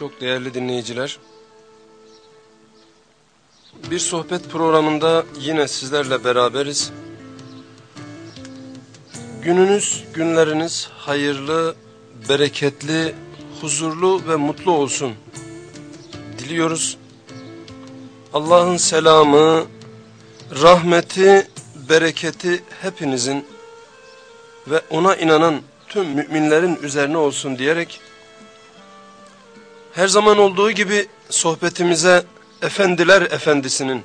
Çok değerli dinleyiciler. Bir sohbet programında yine sizlerle beraberiz. Gününüz, günleriniz hayırlı, bereketli, huzurlu ve mutlu olsun diliyoruz. Allah'ın selamı, rahmeti, bereketi hepinizin ve ona inanan tüm müminlerin üzerine olsun diyerek her zaman olduğu gibi sohbetimize Efendiler Efendisi'nin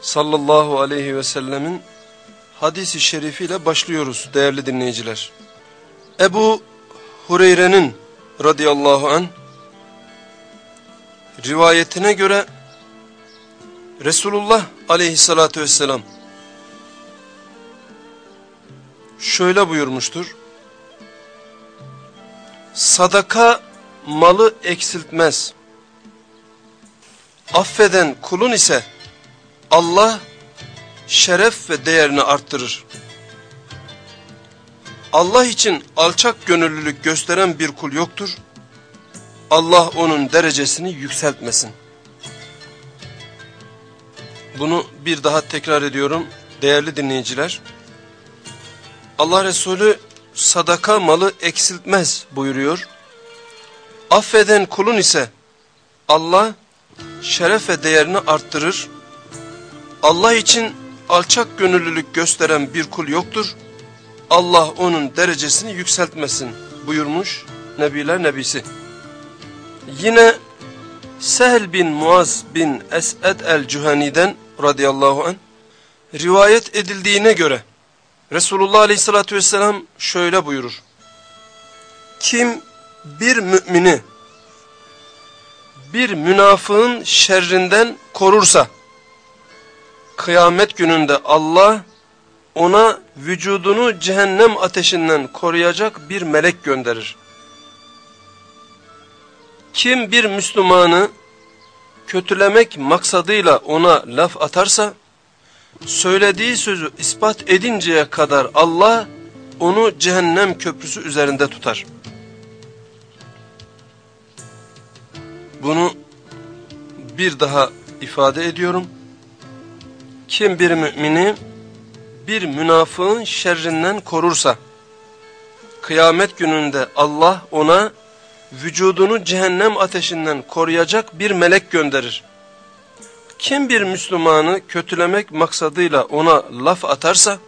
sallallahu aleyhi ve sellemin hadisi şerifiyle başlıyoruz değerli dinleyiciler. Ebu Hureyre'nin radıyallahu an rivayetine göre Resulullah aleyhissalatü vesselam şöyle buyurmuştur. Sadaka malı eksiltmez. Affeden kulun ise Allah şeref ve değerini arttırır. Allah için alçak gönüllülük gösteren bir kul yoktur. Allah onun derecesini yükseltmesin. Bunu bir daha tekrar ediyorum değerli dinleyiciler. Allah Resulü sadaka malı eksiltmez buyuruyor. Affeden kulun ise Allah şeref ve değerini arttırır. Allah için alçak gönüllülük gösteren bir kul yoktur. Allah onun derecesini yükseltmesin buyurmuş Nebiler Nebisi. Yine Sehl bin Muaz bin Esed el-Cühani'den radıyallahu anh rivayet edildiğine göre Resulullah aleyhissalatü vesselam şöyle buyurur. Kim bir mümini bir münafığın şerrinden korursa kıyamet gününde Allah ona vücudunu cehennem ateşinden koruyacak bir melek gönderir. Kim bir Müslümanı kötülemek maksadıyla ona laf atarsa, söylediği sözü ispat edinceye kadar Allah onu cehennem köprüsü üzerinde tutar. Bunu bir daha ifade ediyorum. Kim bir mümini bir münafığın şerrinden korursa, kıyamet gününde Allah ona vücudunu cehennem ateşinden koruyacak bir melek gönderir. Kim bir Müslümanı kötülemek maksadıyla ona laf atarsa,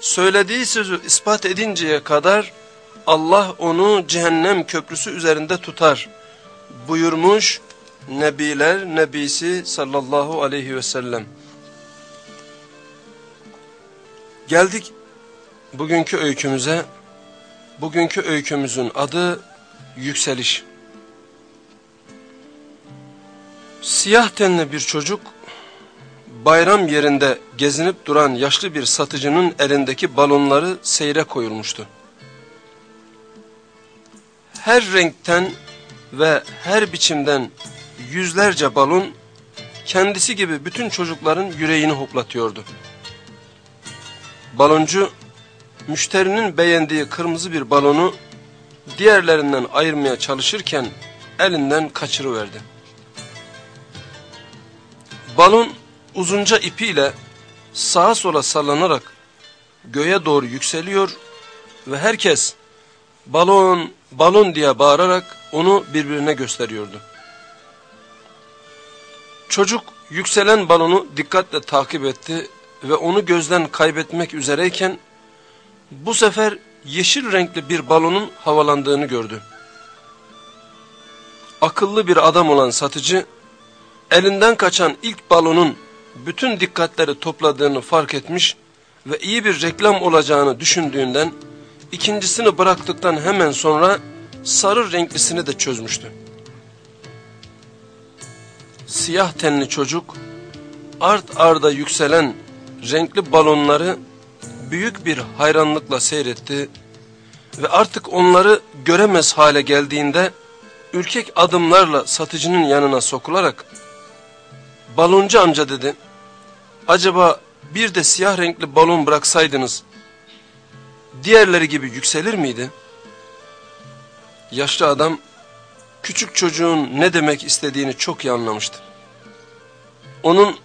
söylediği sözü ispat edinceye kadar Allah onu cehennem köprüsü üzerinde tutar buyurmuş Nebiler Nebisi sallallahu aleyhi ve sellem. Geldik bugünkü öykümüze. Bugünkü öykümüzün adı yükseliş. Siyah tenli bir çocuk bayram yerinde gezinip duran yaşlı bir satıcının elindeki balonları seyre koyulmuştu. Her renkten ve her biçimden yüzlerce balon kendisi gibi bütün çocukların yüreğini hoplatıyordu. Baloncu müşterinin beğendiği kırmızı bir balonu diğerlerinden ayırmaya çalışırken elinden kaçırıverdi. Balon uzunca ipiyle sağa sola sallanarak göğe doğru yükseliyor ve herkes balon balon diye bağırarak onu birbirine gösteriyordu. Çocuk yükselen balonu dikkatle takip etti ve onu gözden kaybetmek üzereyken bu sefer yeşil renkli bir balonun havalandığını gördü. Akıllı bir adam olan satıcı elinden kaçan ilk balonun bütün dikkatleri topladığını fark etmiş ve iyi bir reklam olacağını düşündüğünden ikincisini bıraktıktan hemen sonra sarı renklisini de çözmüştü. Siyah tenli çocuk art arda yükselen renkli balonları büyük bir hayranlıkla seyretti ve artık onları göremez hale geldiğinde ürkek adımlarla satıcının yanına sokularak baloncu amca dedi acaba bir de siyah renkli balon bıraksaydınız diğerleri gibi yükselir miydi? yaşlı adam küçük çocuğun ne demek istediğini çok iyi anlamıştı. Onun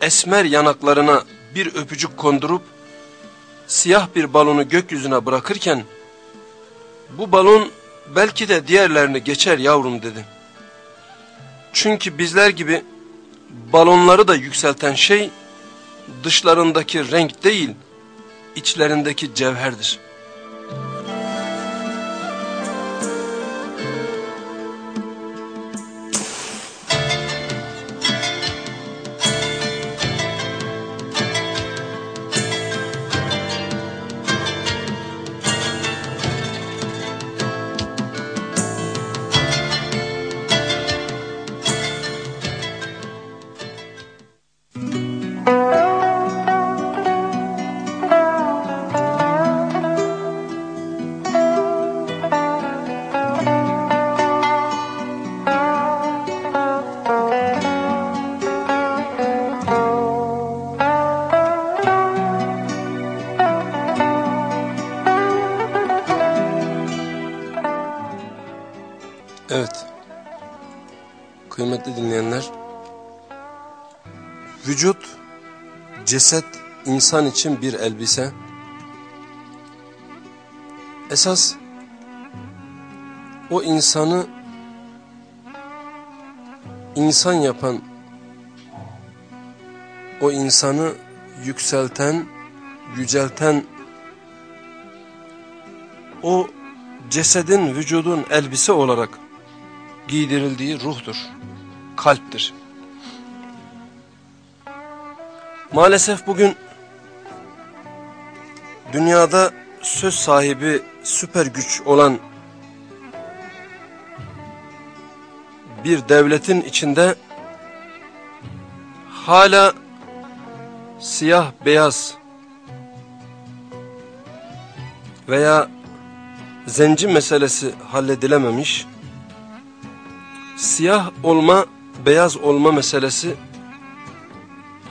esmer yanaklarına bir öpücük kondurup siyah bir balonu gökyüzüne bırakırken bu balon belki de diğerlerini geçer yavrum dedi. Çünkü bizler gibi balonları da yükselten şey dışlarındaki renk değil içlerindeki cevherdir. Ceset insan için bir elbise. Esas o insanı insan yapan, o insanı yükselten, yücelten, o cesedin, vücudun elbise olarak giydirildiği ruhtur, kalptir. Maalesef bugün dünyada söz sahibi süper güç olan bir devletin içinde hala siyah beyaz veya zenci meselesi halledilememiş siyah olma, beyaz olma meselesi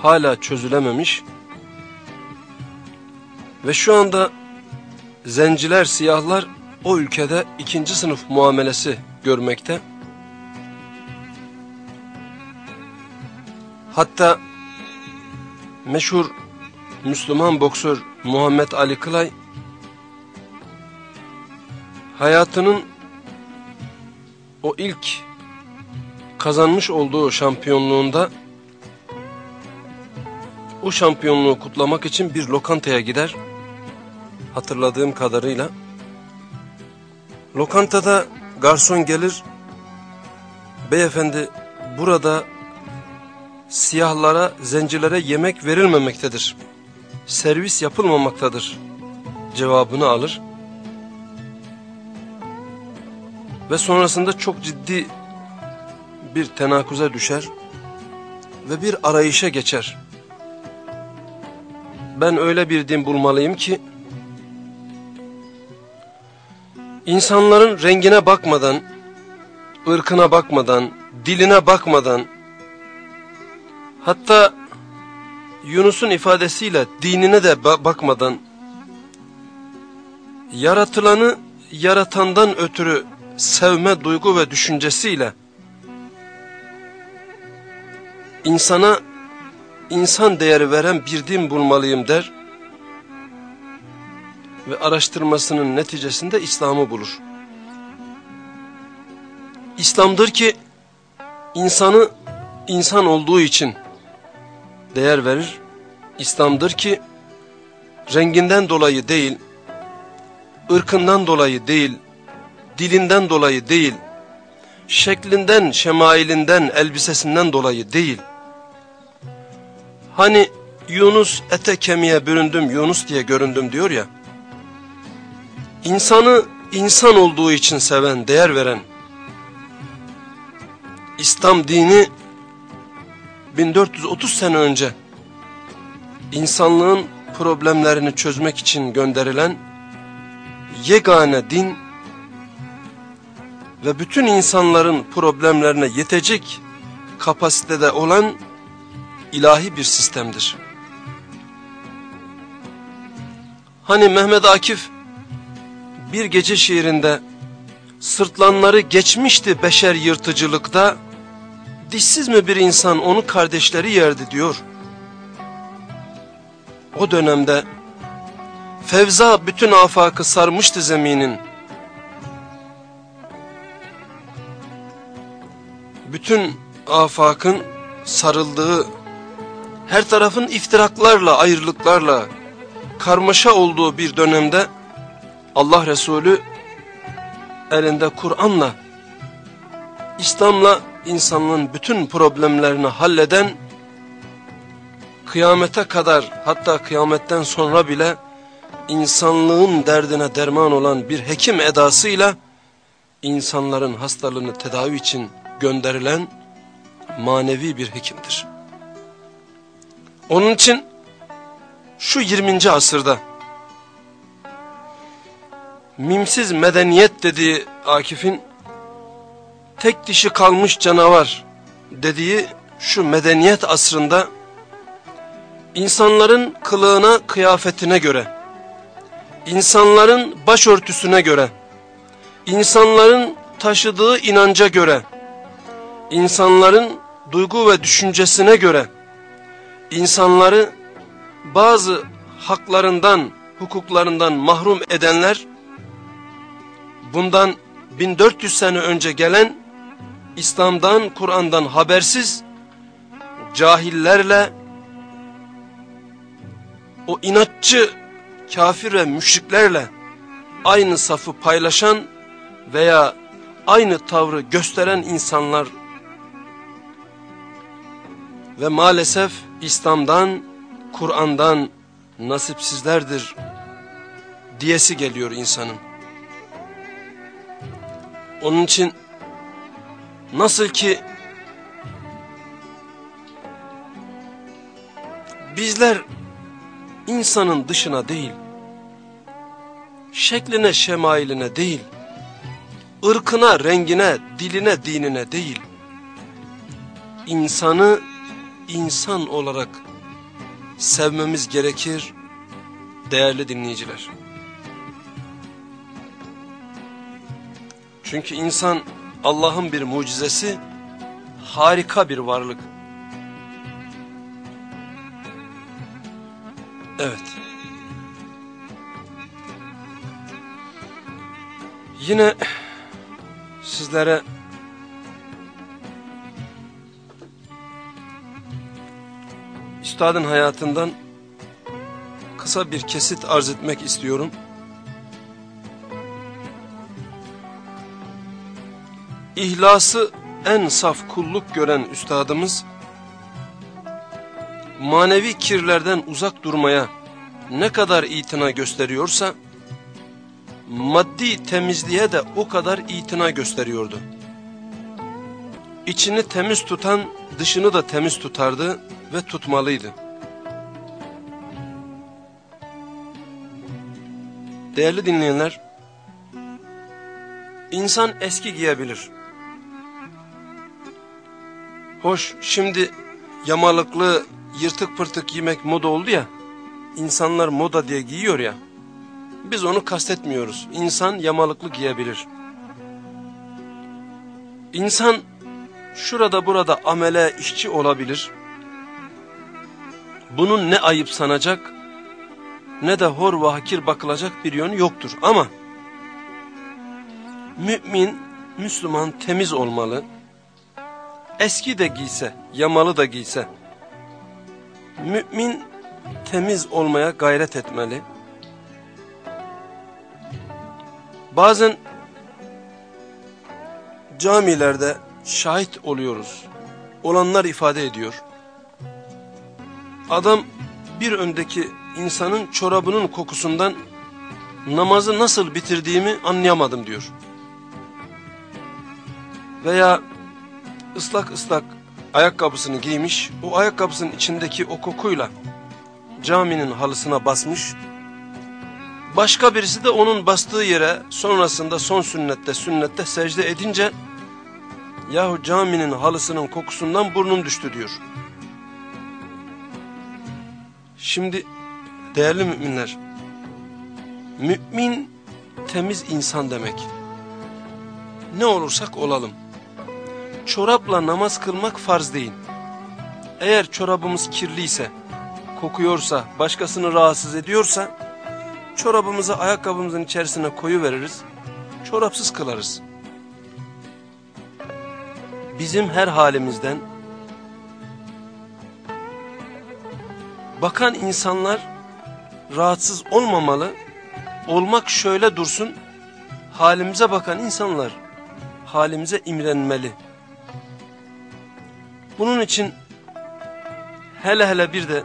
hala çözülememiş. Ve şu anda zenciler, siyahlar o ülkede ikinci sınıf muamelesi görmekte. Hatta meşhur Müslüman boksör Muhammed Ali Kılay hayatının o ilk kazanmış olduğu şampiyonluğunda o şampiyonluğu kutlamak için bir lokantaya gider. Hatırladığım kadarıyla. Lokantada garson gelir. Beyefendi burada siyahlara, zencilere yemek verilmemektedir. Servis yapılmamaktadır cevabını alır. Ve sonrasında çok ciddi bir tenakuza düşer ve bir arayışa geçer. Ben öyle bir din bulmalıyım ki insanların rengine bakmadan, ırkına bakmadan, diline bakmadan hatta Yunus'un ifadesiyle dinine de bakmadan yaratılanı yaratandan ötürü sevme duygu ve düşüncesiyle insana insan değeri veren bir din bulmalıyım der ve araştırmasının neticesinde İslam'ı bulur. İslam'dır ki insanı insan olduğu için değer verir. İslam'dır ki renginden dolayı değil, ırkından dolayı değil, dilinden dolayı değil, şeklinden, şemailinden, elbisesinden dolayı değil. Hani Yunus ete kemiğe büründüm, Yunus diye göründüm diyor ya. İnsanı insan olduğu için seven, değer veren, İslam dini 1430 sene önce insanlığın problemlerini çözmek için gönderilen yegane din ve bütün insanların problemlerine yetecek kapasitede olan ilahi bir sistemdir. Hani Mehmet Akif bir gece şiirinde sırtlanları geçmişti beşer yırtıcılıkta, dişsiz mi bir insan onu kardeşleri yerdi diyor. O dönemde fevza bütün afakı sarmıştı zeminin. Bütün afakın sarıldığı, her tarafın iftiraklarla, ayrılıklarla, karmaşa olduğu bir dönemde Allah Resulü elinde Kur'an'la, İslam'la insanlığın bütün problemlerini halleden, kıyamete kadar hatta kıyametten sonra bile insanlığın derdine derman olan bir hekim edasıyla insanların hastalığını tedavi için gönderilen manevi bir hekimdir. Onun için şu 20. asırda mimsiz medeniyet dediği Akif'in tek dişi kalmış canavar dediği şu medeniyet asrında insanların kılığına kıyafetine göre, insanların başörtüsüne göre, insanların taşıdığı inanca göre, insanların duygu ve düşüncesine göre, insanları bazı haklarından, hukuklarından mahrum edenler, bundan 1400 sene önce gelen İslam'dan, Kur'an'dan habersiz cahillerle o inatçı kafir ve müşriklerle aynı safı paylaşan veya aynı tavrı gösteren insanlar ve maalesef İslam'dan, Kur'an'dan nasipsizlerdir diyesi geliyor insanın. Onun için nasıl ki bizler insanın dışına değil, şekline şemailine değil, ırkına, rengine, diline, dinine değil, insanı insan olarak sevmemiz gerekir değerli dinleyiciler. Çünkü insan Allah'ın bir mucizesi, harika bir varlık. Evet. Yine sizlere üstadın hayatından kısa bir kesit arz etmek istiyorum. İhlası en saf kulluk gören üstadımız, manevi kirlerden uzak durmaya ne kadar itina gösteriyorsa, maddi temizliğe de o kadar itina gösteriyordu. İçini temiz tutan dışını da temiz tutardı ve tutmalıydı. Değerli dinleyenler, insan eski giyebilir. Hoş şimdi yamalıklı yırtık pırtık giymek moda oldu ya, insanlar moda diye giyiyor ya, biz onu kastetmiyoruz. İnsan yamalıklı giyebilir. İnsan şurada burada amele işçi olabilir. Bunun ne ayıp sanacak ne de hor ve hakir bakılacak bir yönü yoktur. Ama mümin, Müslüman temiz olmalı. Eski de giyse, yamalı da giyse, mümin temiz olmaya gayret etmeli. Bazen camilerde şahit oluyoruz. Olanlar ifade ediyor. Adam bir öndeki insanın çorabının kokusundan namazı nasıl bitirdiğimi anlayamadım diyor. Veya ıslak ıslak ayakkabısını giymiş, o ayakkabısının içindeki o kokuyla caminin halısına basmış. Başka birisi de onun bastığı yere sonrasında son sünnette sünnette secde edince yahu caminin halısının kokusundan burnum düştü diyor. Şimdi değerli müminler, mümin temiz insan demek. ne olursak olalım. Çorapla namaz kılmak farz değil. Eğer çorabımız kirliyse, kokuyorsa, başkasını rahatsız ediyorsa, çorabımızı ayakkabımızın içerisine koyu veririz, çorapsız kılarız. Bizim her halimizden, bakan insanlar rahatsız olmamalı, olmak şöyle dursun, halimize bakan insanlar halimize imrenmeli. Bunun için hele hele bir de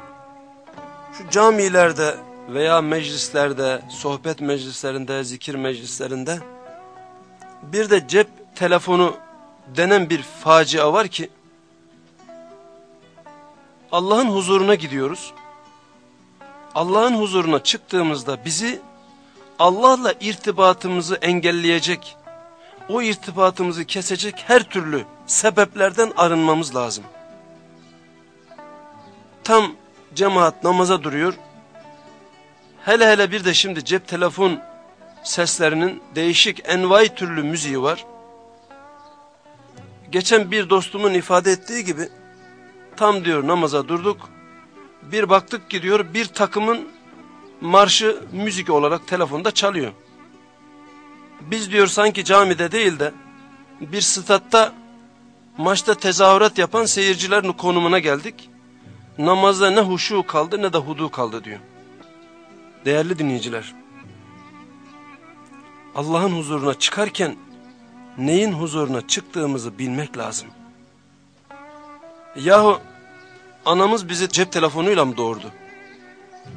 şu camilerde veya meclislerde, sohbet meclislerinde, zikir meclislerinde bir de cep telefonu denen bir facia var ki Allah'ın huzuruna gidiyoruz. Allah'ın huzuruna çıktığımızda bizi Allah'la irtibatımızı engelleyecek, o irtibatımızı kesecek her türlü sebeplerden arınmamız lazım. Tam cemaat namaza duruyor. Hele hele bir de şimdi cep telefon seslerinin değişik envai türlü müziği var. Geçen bir dostumun ifade ettiği gibi tam diyor namaza durduk. Bir baktık gidiyor bir takımın marşı müzik olarak telefonda çalıyor. Biz diyor sanki camide değil de bir statta maçta tezahürat yapan seyircilerin konumuna geldik. Namazda ne huşu kaldı ne de hudu kaldı diyor. Değerli dinleyiciler. Allah'ın huzuruna çıkarken neyin huzuruna çıktığımızı bilmek lazım. Yahu anamız bizi cep telefonuyla mı doğurdu?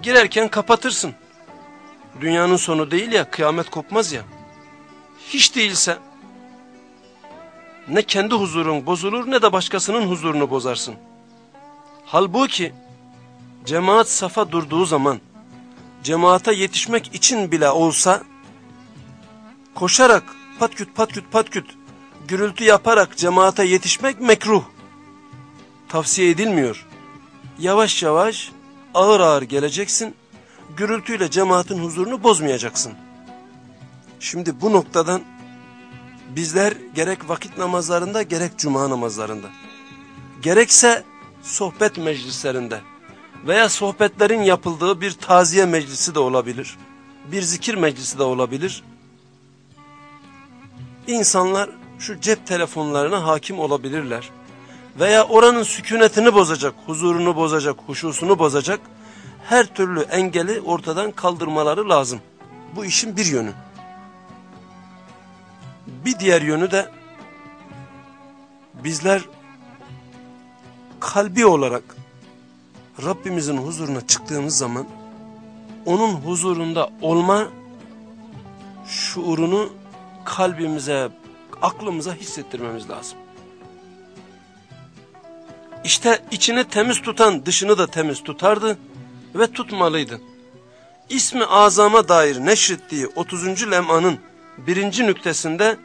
Girerken kapatırsın. Dünyanın sonu değil ya kıyamet kopmaz ya. Hiç değilse ne kendi huzurun bozulur ne de başkasının huzurunu bozarsın. Halbuki cemaat safa durduğu zaman cemaate yetişmek için bile olsa koşarak patküt patküt patküt gürültü yaparak cemaate yetişmek mekruh. Tavsiye edilmiyor. Yavaş yavaş ağır ağır geleceksin. Gürültüyle cemaatin huzurunu bozmayacaksın. Şimdi bu noktadan bizler gerek vakit namazlarında gerek cuma namazlarında gerekse sohbet meclislerinde veya sohbetlerin yapıldığı bir taziye meclisi de olabilir. Bir zikir meclisi de olabilir. İnsanlar şu cep telefonlarına hakim olabilirler. Veya oranın sükunetini bozacak, huzurunu bozacak, huşusunu bozacak her türlü engeli ortadan kaldırmaları lazım. Bu işin bir yönü. Bir diğer yönü de bizler kalbi olarak Rabbimizin huzuruna çıktığımız zaman onun huzurunda olma şuurunu kalbimize, aklımıza hissettirmemiz lazım. İşte içini temiz tutan dışını da temiz tutardı ve tutmalıydı. İsmi azama dair neşrettiği 30. lemanın birinci nüktesinde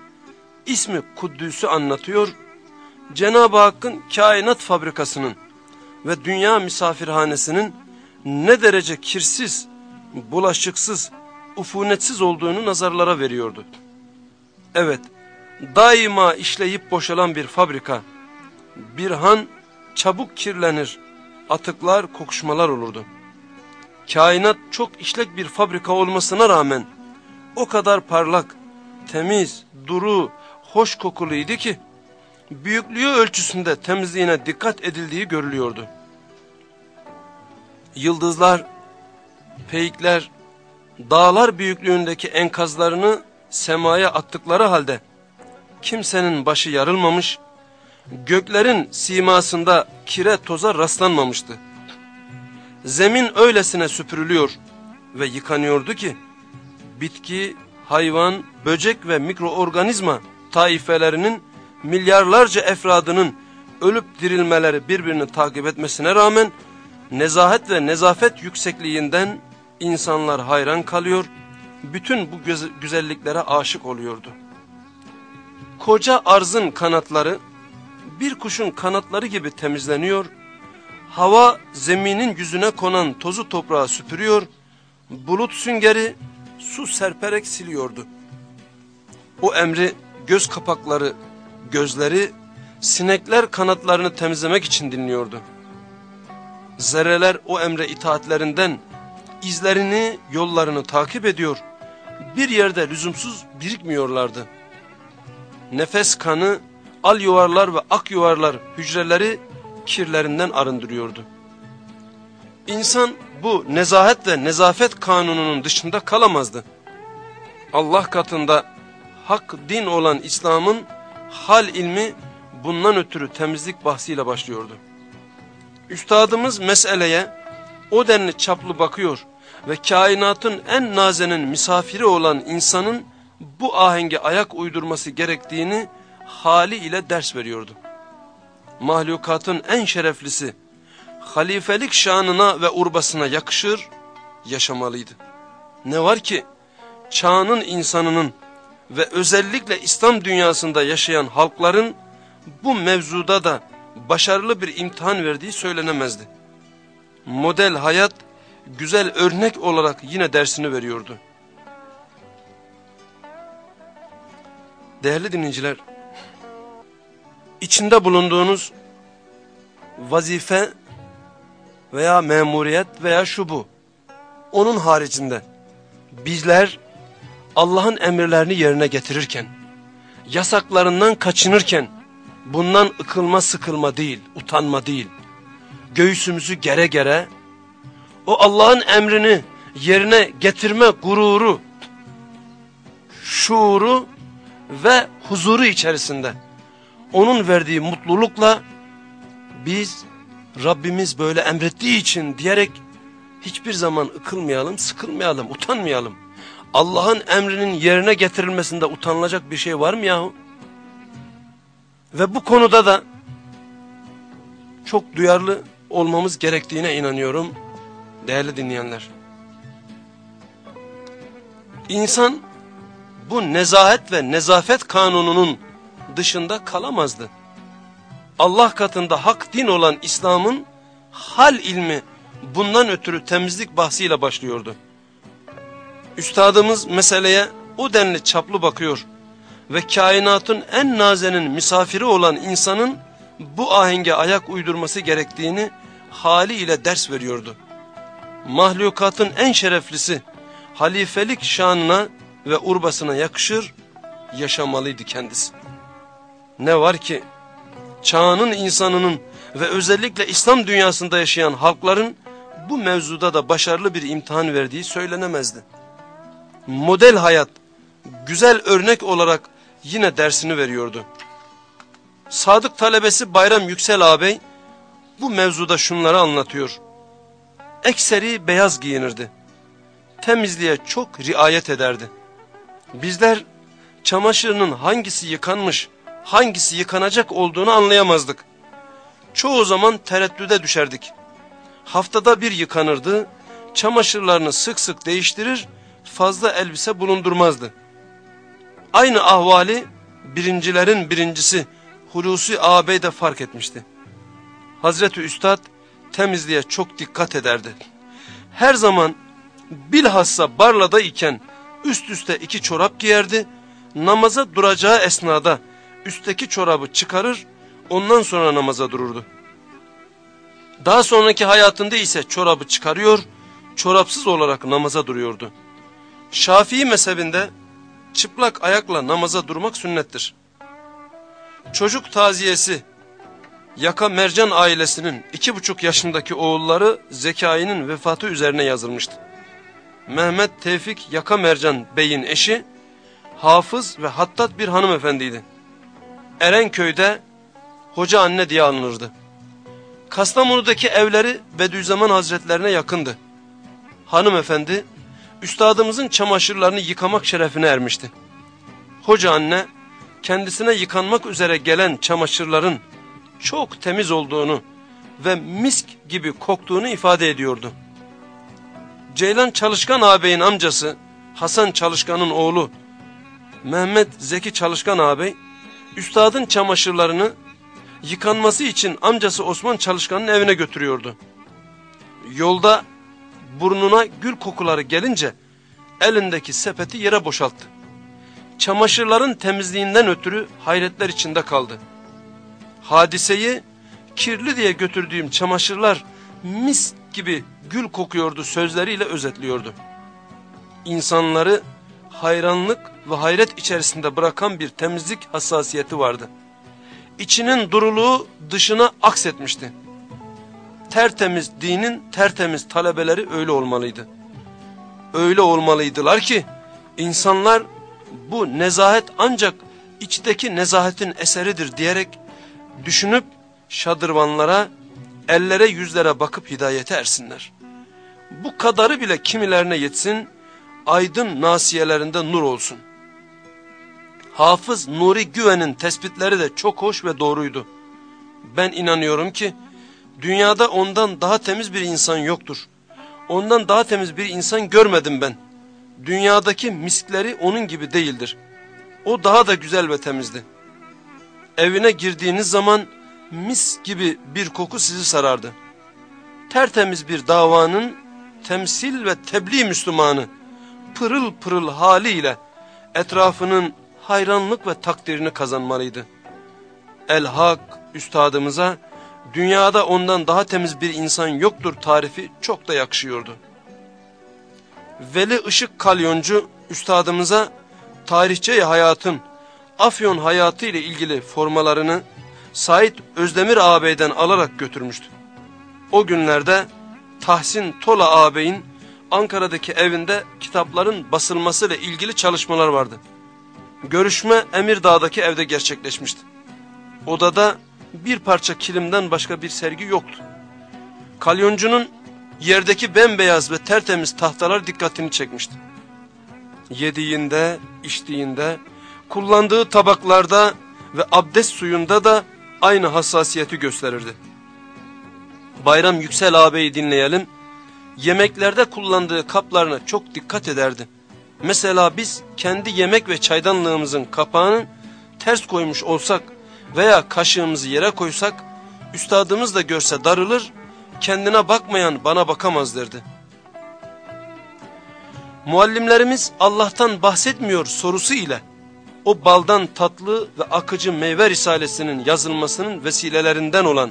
ismi Kuddüs'ü anlatıyor. Cenab-ı Hakk'ın kainat fabrikasının ve dünya misafirhanesinin ne derece kirsiz, bulaşıksız, ufunetsiz olduğunu nazarlara veriyordu. Evet, daima işleyip boşalan bir fabrika, bir han çabuk kirlenir, atıklar, kokuşmalar olurdu. Kainat çok işlek bir fabrika olmasına rağmen o kadar parlak, temiz, duru, hoş kokuluydu ki büyüklüğü ölçüsünde temizliğine dikkat edildiği görülüyordu. Yıldızlar, peyikler, dağlar büyüklüğündeki enkazlarını semaya attıkları halde kimsenin başı yarılmamış, göklerin simasında kire toza rastlanmamıştı. Zemin öylesine süpürülüyor ve yıkanıyordu ki, bitki, hayvan, böcek ve mikroorganizma taifelerinin milyarlarca efradının ölüp dirilmeleri birbirini takip etmesine rağmen nezahet ve nezafet yüksekliğinden insanlar hayran kalıyor, bütün bu güzelliklere aşık oluyordu. Koca arzın kanatları bir kuşun kanatları gibi temizleniyor, hava zeminin yüzüne konan tozu toprağı süpürüyor, bulut süngeri su serperek siliyordu. O emri göz kapakları, gözleri, sinekler kanatlarını temizlemek için dinliyordu. Zerreler o emre itaatlerinden izlerini, yollarını takip ediyor. Bir yerde lüzumsuz birikmiyorlardı. Nefes kanı, al yuvarlar ve ak yuvarlar hücreleri kirlerinden arındırıyordu. İnsan bu nezahet ve nezafet kanununun dışında kalamazdı. Allah katında hak din olan İslam'ın hal ilmi bundan ötürü temizlik bahsiyle başlıyordu. Üstadımız meseleye o denli çaplı bakıyor ve kainatın en nazenin misafiri olan insanın bu ahenge ayak uydurması gerektiğini hali ile ders veriyordu. Mahlukatın en şereflisi, halifelik şanına ve urbasına yakışır, yaşamalıydı. Ne var ki, çağının insanının ve özellikle İslam dünyasında yaşayan halkların bu mevzuda da başarılı bir imtihan verdiği söylenemezdi. Model hayat güzel örnek olarak yine dersini veriyordu. Değerli dinleyiciler, içinde bulunduğunuz vazife veya memuriyet veya şu bu, onun haricinde bizler Allah'ın emirlerini yerine getirirken, yasaklarından kaçınırken, bundan ıkılma sıkılma değil, utanma değil, göğsümüzü gere gere, o Allah'ın emrini yerine getirme gururu, şuuru ve huzuru içerisinde, onun verdiği mutlulukla biz Rabbimiz böyle emrettiği için diyerek hiçbir zaman ıkılmayalım, sıkılmayalım, utanmayalım. Allah'ın emrinin yerine getirilmesinde utanılacak bir şey var mı yahu? Ve bu konuda da çok duyarlı olmamız gerektiğine inanıyorum değerli dinleyenler. İnsan bu nezahet ve nezafet kanununun dışında kalamazdı. Allah katında hak din olan İslam'ın hal ilmi bundan ötürü temizlik bahsiyle başlıyordu. Üstadımız meseleye o denli çaplı bakıyor ve kainatın en nazenin misafiri olan insanın bu ahenge ayak uydurması gerektiğini haliyle ders veriyordu. Mahlukatın en şereflisi halifelik şanına ve urbasına yakışır yaşamalıydı kendisi. Ne var ki çağının insanının ve özellikle İslam dünyasında yaşayan halkların bu mevzuda da başarılı bir imtihan verdiği söylenemezdi. Model hayat, güzel örnek olarak yine dersini veriyordu. Sadık talebesi Bayram Yüksel ağabey bu mevzuda şunları anlatıyor. Ekseri beyaz giyinirdi. Temizliğe çok riayet ederdi. Bizler çamaşırının hangisi yıkanmış, hangisi yıkanacak olduğunu anlayamazdık. Çoğu zaman tereddüde düşerdik. Haftada bir yıkanırdı, çamaşırlarını sık sık değiştirir, fazla elbise bulundurmazdı. Aynı ahvali birincilerin birincisi Hulusi ağabey de fark etmişti. Hazreti Üstad temizliğe çok dikkat ederdi. Her zaman bilhassa Barla'da iken üst üste iki çorap giyerdi, namaza duracağı esnada üstteki çorabı çıkarır, ondan sonra namaza dururdu. Daha sonraki hayatında ise çorabı çıkarıyor, çorapsız olarak namaza duruyordu. Şafii mezhebinde çıplak ayakla namaza durmak sünnettir. Çocuk taziyesi Yaka Mercan ailesinin iki buçuk yaşındaki oğulları Zekai'nin vefatı üzerine yazılmıştı. Mehmet Tevfik Yaka Mercan Bey'in eşi, hafız ve hattat bir hanımefendiydi. Erenköy'de hoca anne diye anılırdı. Kastamonu'daki evleri Bediüzzaman Hazretlerine yakındı. Hanımefendi, üstadımızın çamaşırlarını yıkamak şerefine ermişti. Hoca anne, kendisine yıkanmak üzere gelen çamaşırların çok temiz olduğunu ve misk gibi koktuğunu ifade ediyordu. Ceylan Çalışkan ağabeyin amcası Hasan Çalışkan'ın oğlu Mehmet Zeki Çalışkan ağabey üstadın çamaşırlarını yıkanması için amcası Osman Çalışkan'ın evine götürüyordu. Yolda burnuna gül kokuları gelince elindeki sepeti yere boşalttı. çamaşırların temizliğinden ötürü hayretler içinde kaldı. Hadiseyi kirli diye götürdüğüm çamaşırlar mis gibi gül kokuyordu sözleriyle özetliyordu. İnsanları hayranlık ve hayret içerisinde bırakan bir temizlik hassasiyeti vardı. İçinin duruluğu dışına aksetmişti. Tertemiz dinin tertemiz talebeleri öyle olmalıydı. Öyle olmalıydılar ki insanlar bu nezahet ancak içteki nezahetin eseridir diyerek düşünüp şadırvanlara, ellere yüzlere bakıp hidayete ersinler. Bu kadarı bile kimilerine yetsin, aydın nasiyelerinde nur olsun. Hafız Nuri Güven'in tespitleri de çok hoş ve doğruydu. Ben inanıyorum ki dünyada ondan daha temiz bir insan yoktur. Ondan daha temiz bir insan görmedim ben. Dünyadaki miskleri onun gibi değildir. O daha da güzel ve temizdi. Evine girdiğiniz zaman mis gibi bir koku sizi sarardı. Tertemiz bir davanın temsil ve tebliğ Müslümanı pırıl pırıl haliyle etrafının hayranlık ve takdirini kazanmalıydı. El-Hak üstadımıza dünyada ondan daha temiz bir insan yoktur tarifi çok da yakışıyordu. Veli Işık Kalyoncu üstadımıza tarihçe hayatın, Afyon hayatı ile ilgili formalarını Said Özdemir ağabeyden alarak götürmüştü. O günlerde Tahsin Tola ağabeyin Ankara'daki evinde kitapların basılması ile ilgili çalışmalar vardı. Görüşme Emirdağ'daki evde gerçekleşmişti. Odada bir parça kilimden başka bir sergi yoktu. Kalyoncunun yerdeki bembeyaz ve tertemiz tahtalar dikkatini çekmişti. Yediğinde, içtiğinde, kullandığı tabaklarda ve abdest suyunda da aynı hassasiyeti gösterirdi. Bayram Yüksel ağabeyi dinleyelim. Yemeklerde kullandığı kaplarına çok dikkat ederdi. Mesela biz kendi yemek ve çaydanlığımızın kapağını ters koymuş olsak veya kaşığımızı yere koysak, üstadımız da görse darılır, kendine bakmayan bana bakamaz derdi. Muallimlerimiz Allah'tan bahsetmiyor sorusu ile o baldan tatlı ve akıcı meyve risalesinin yazılmasının vesilelerinden olan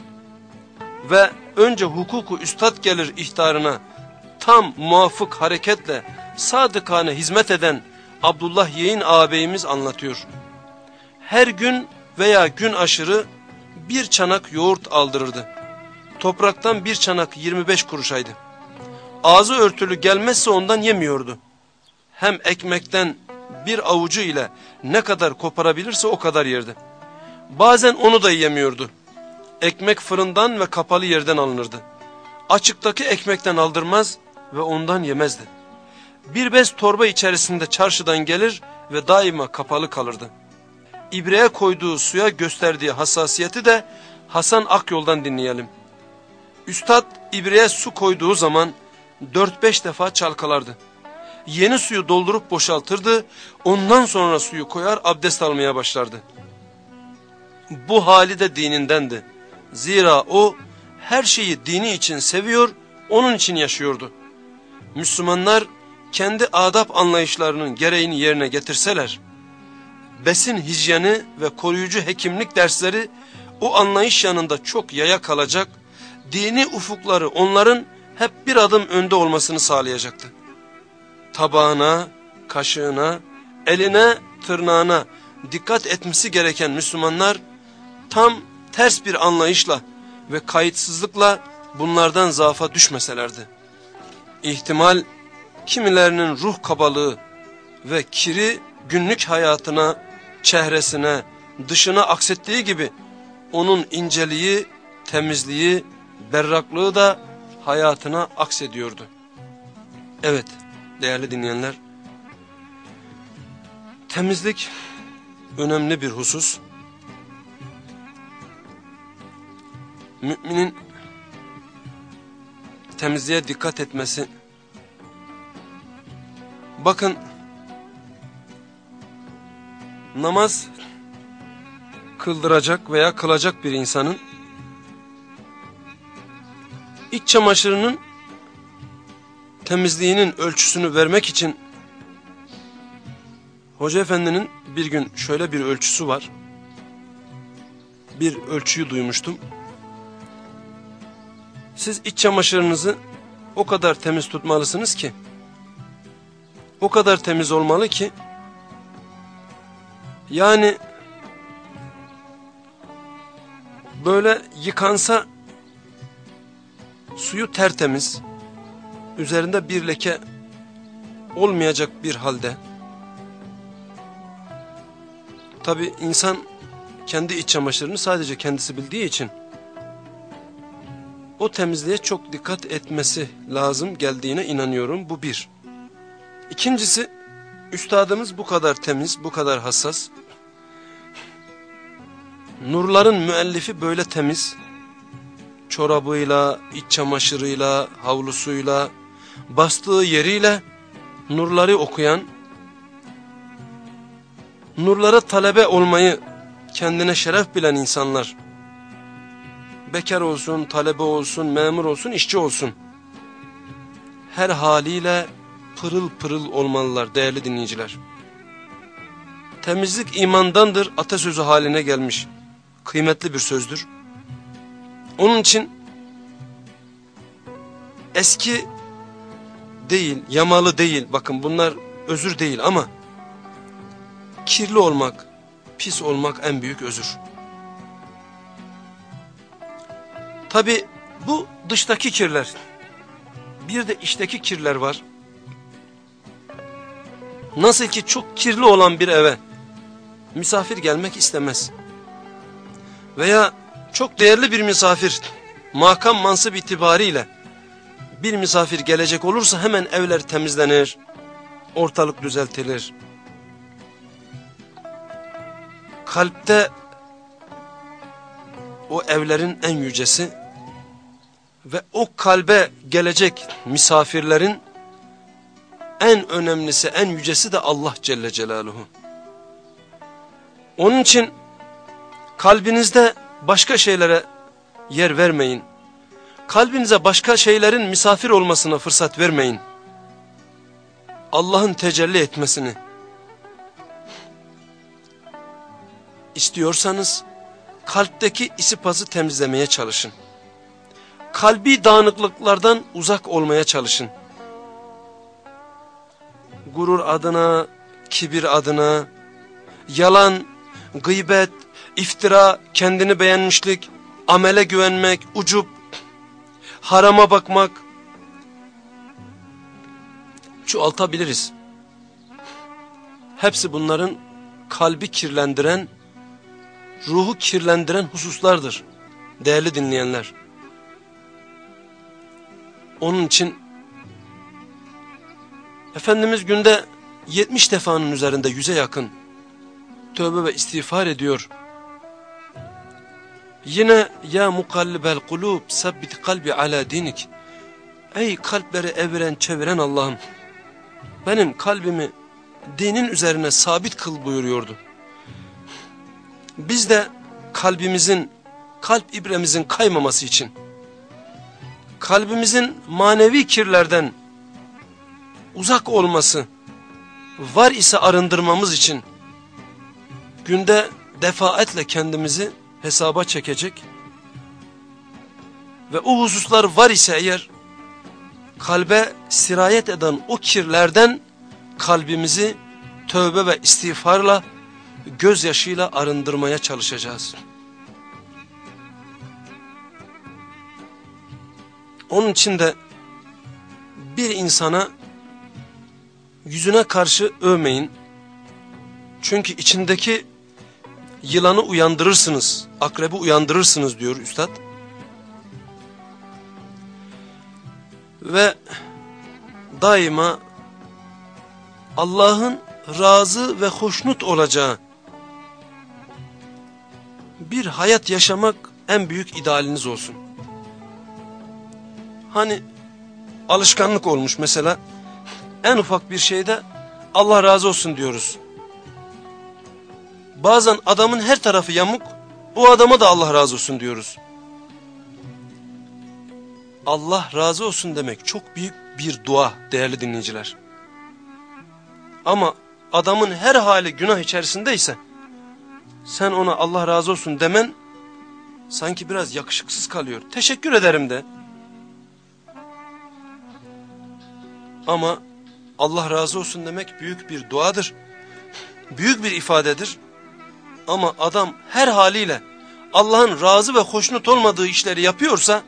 ve önce hukuku üstad gelir ihtarına tam muafık hareketle sadıkane hizmet eden Abdullah Yeğin ağabeyimiz anlatıyor. Her gün veya gün aşırı bir çanak yoğurt aldırırdı. Topraktan bir çanak 25 kuruşaydı. Ağzı örtülü gelmezse ondan yemiyordu. Hem ekmekten bir avucu ile ne kadar koparabilirse o kadar yerdi. Bazen onu da yiyemiyordu. Ekmek fırından ve kapalı yerden alınırdı. Açıktaki ekmekten aldırmaz ve ondan yemezdi. Bir bez torba içerisinde çarşıdan gelir ve daima kapalı kalırdı. İbreye koyduğu suya gösterdiği hassasiyeti de Hasan Akyol'dan dinleyelim. Üstad ibreye su koyduğu zaman 4-5 defa çalkalardı yeni suyu doldurup boşaltırdı. Ondan sonra suyu koyar abdest almaya başlardı. Bu hali de dinindendi. Zira o her şeyi dini için seviyor, onun için yaşıyordu. Müslümanlar kendi adab anlayışlarının gereğini yerine getirseler, besin hijyeni ve koruyucu hekimlik dersleri o anlayış yanında çok yaya kalacak, dini ufukları onların hep bir adım önde olmasını sağlayacaktı tabağına, kaşığına, eline, tırnağına dikkat etmesi gereken Müslümanlar tam ters bir anlayışla ve kayıtsızlıkla bunlardan zaafa düşmeselerdi. İhtimal kimilerinin ruh kabalığı ve kiri günlük hayatına, çehresine, dışına aksettiği gibi onun inceliği, temizliği, berraklığı da hayatına aksediyordu. Evet değerli dinleyenler. Temizlik önemli bir husus. Müminin temizliğe dikkat etmesi. Bakın namaz kıldıracak veya kılacak bir insanın iç çamaşırının temizliğinin ölçüsünü vermek için Hoca efendinin bir gün şöyle bir ölçüsü var. Bir ölçüyü duymuştum. Siz iç çamaşırınızı o kadar temiz tutmalısınız ki, o kadar temiz olmalı ki, yani böyle yıkansa suyu tertemiz, üzerinde bir leke olmayacak bir halde. Tabi insan kendi iç çamaşırını sadece kendisi bildiği için o temizliğe çok dikkat etmesi lazım geldiğine inanıyorum. Bu bir. İkincisi, üstadımız bu kadar temiz, bu kadar hassas. Nurların müellifi böyle temiz. Çorabıyla, iç çamaşırıyla, havlusuyla, bastığı yeriyle nurları okuyan, nurlara talebe olmayı kendine şeref bilen insanlar, bekar olsun, talebe olsun, memur olsun, işçi olsun, her haliyle pırıl pırıl olmalılar değerli dinleyiciler. Temizlik imandandır atasözü haline gelmiş. Kıymetli bir sözdür. Onun için eski değil, yamalı değil, bakın bunlar özür değil ama kirli olmak, pis olmak en büyük özür. Tabi bu dıştaki kirler. Bir de içteki kirler var. Nasıl ki çok kirli olan bir eve misafir gelmek istemez. Veya çok değerli bir misafir makam mansıp itibariyle bir misafir gelecek olursa hemen evler temizlenir, ortalık düzeltilir. Kalpte o evlerin en yücesi ve o kalbe gelecek misafirlerin en önemlisi, en yücesi de Allah Celle Celaluhu. Onun için kalbinizde başka şeylere yer vermeyin. Kalbinize başka şeylerin misafir olmasına fırsat vermeyin. Allah'ın tecelli etmesini istiyorsanız kalpteki isipazı temizlemeye çalışın. Kalbi dağınıklıklardan uzak olmaya çalışın. Gurur adına, kibir adına, yalan, gıybet, iftira, kendini beğenmişlik, amele güvenmek, ucup, harama bakmak çoğaltabiliriz. Hepsi bunların kalbi kirlendiren, ruhu kirlendiren hususlardır değerli dinleyenler. Onun için Efendimiz günde 70 defanın üzerinde yüze yakın tövbe ve istiğfar ediyor. Yine ya mukallibel kulub sabbit kalbi ala dinik. Ey kalpleri eviren çeviren Allah'ım benim kalbimi dinin üzerine sabit kıl buyuruyordu. Biz de kalbimizin, kalp ibremizin kaymaması için, kalbimizin manevi kirlerden uzak olması, var ise arındırmamız için, günde defaatle kendimizi hesaba çekecek ve o hususlar var ise eğer, kalbe sirayet eden o kirlerden kalbimizi tövbe ve istiğfarla gözyaşıyla arındırmaya çalışacağız. Onun için de bir insana yüzüne karşı övmeyin. Çünkü içindeki yılanı uyandırırsınız, akrebi uyandırırsınız diyor üstad. Ve daima Allah'ın razı ve hoşnut olacağı bir hayat yaşamak en büyük idealiniz olsun. Hani alışkanlık olmuş mesela en ufak bir şeyde Allah razı olsun diyoruz. Bazen adamın her tarafı yamuk o adama da Allah razı olsun diyoruz. Allah razı olsun demek çok büyük bir dua değerli dinleyiciler. Ama adamın her hali günah içerisindeyse sen ona Allah razı olsun demen sanki biraz yakışıksız kalıyor. Teşekkür ederim de. Ama Allah razı olsun demek büyük bir duadır. Büyük bir ifadedir. Ama adam her haliyle Allah'ın razı ve hoşnut olmadığı işleri yapıyorsa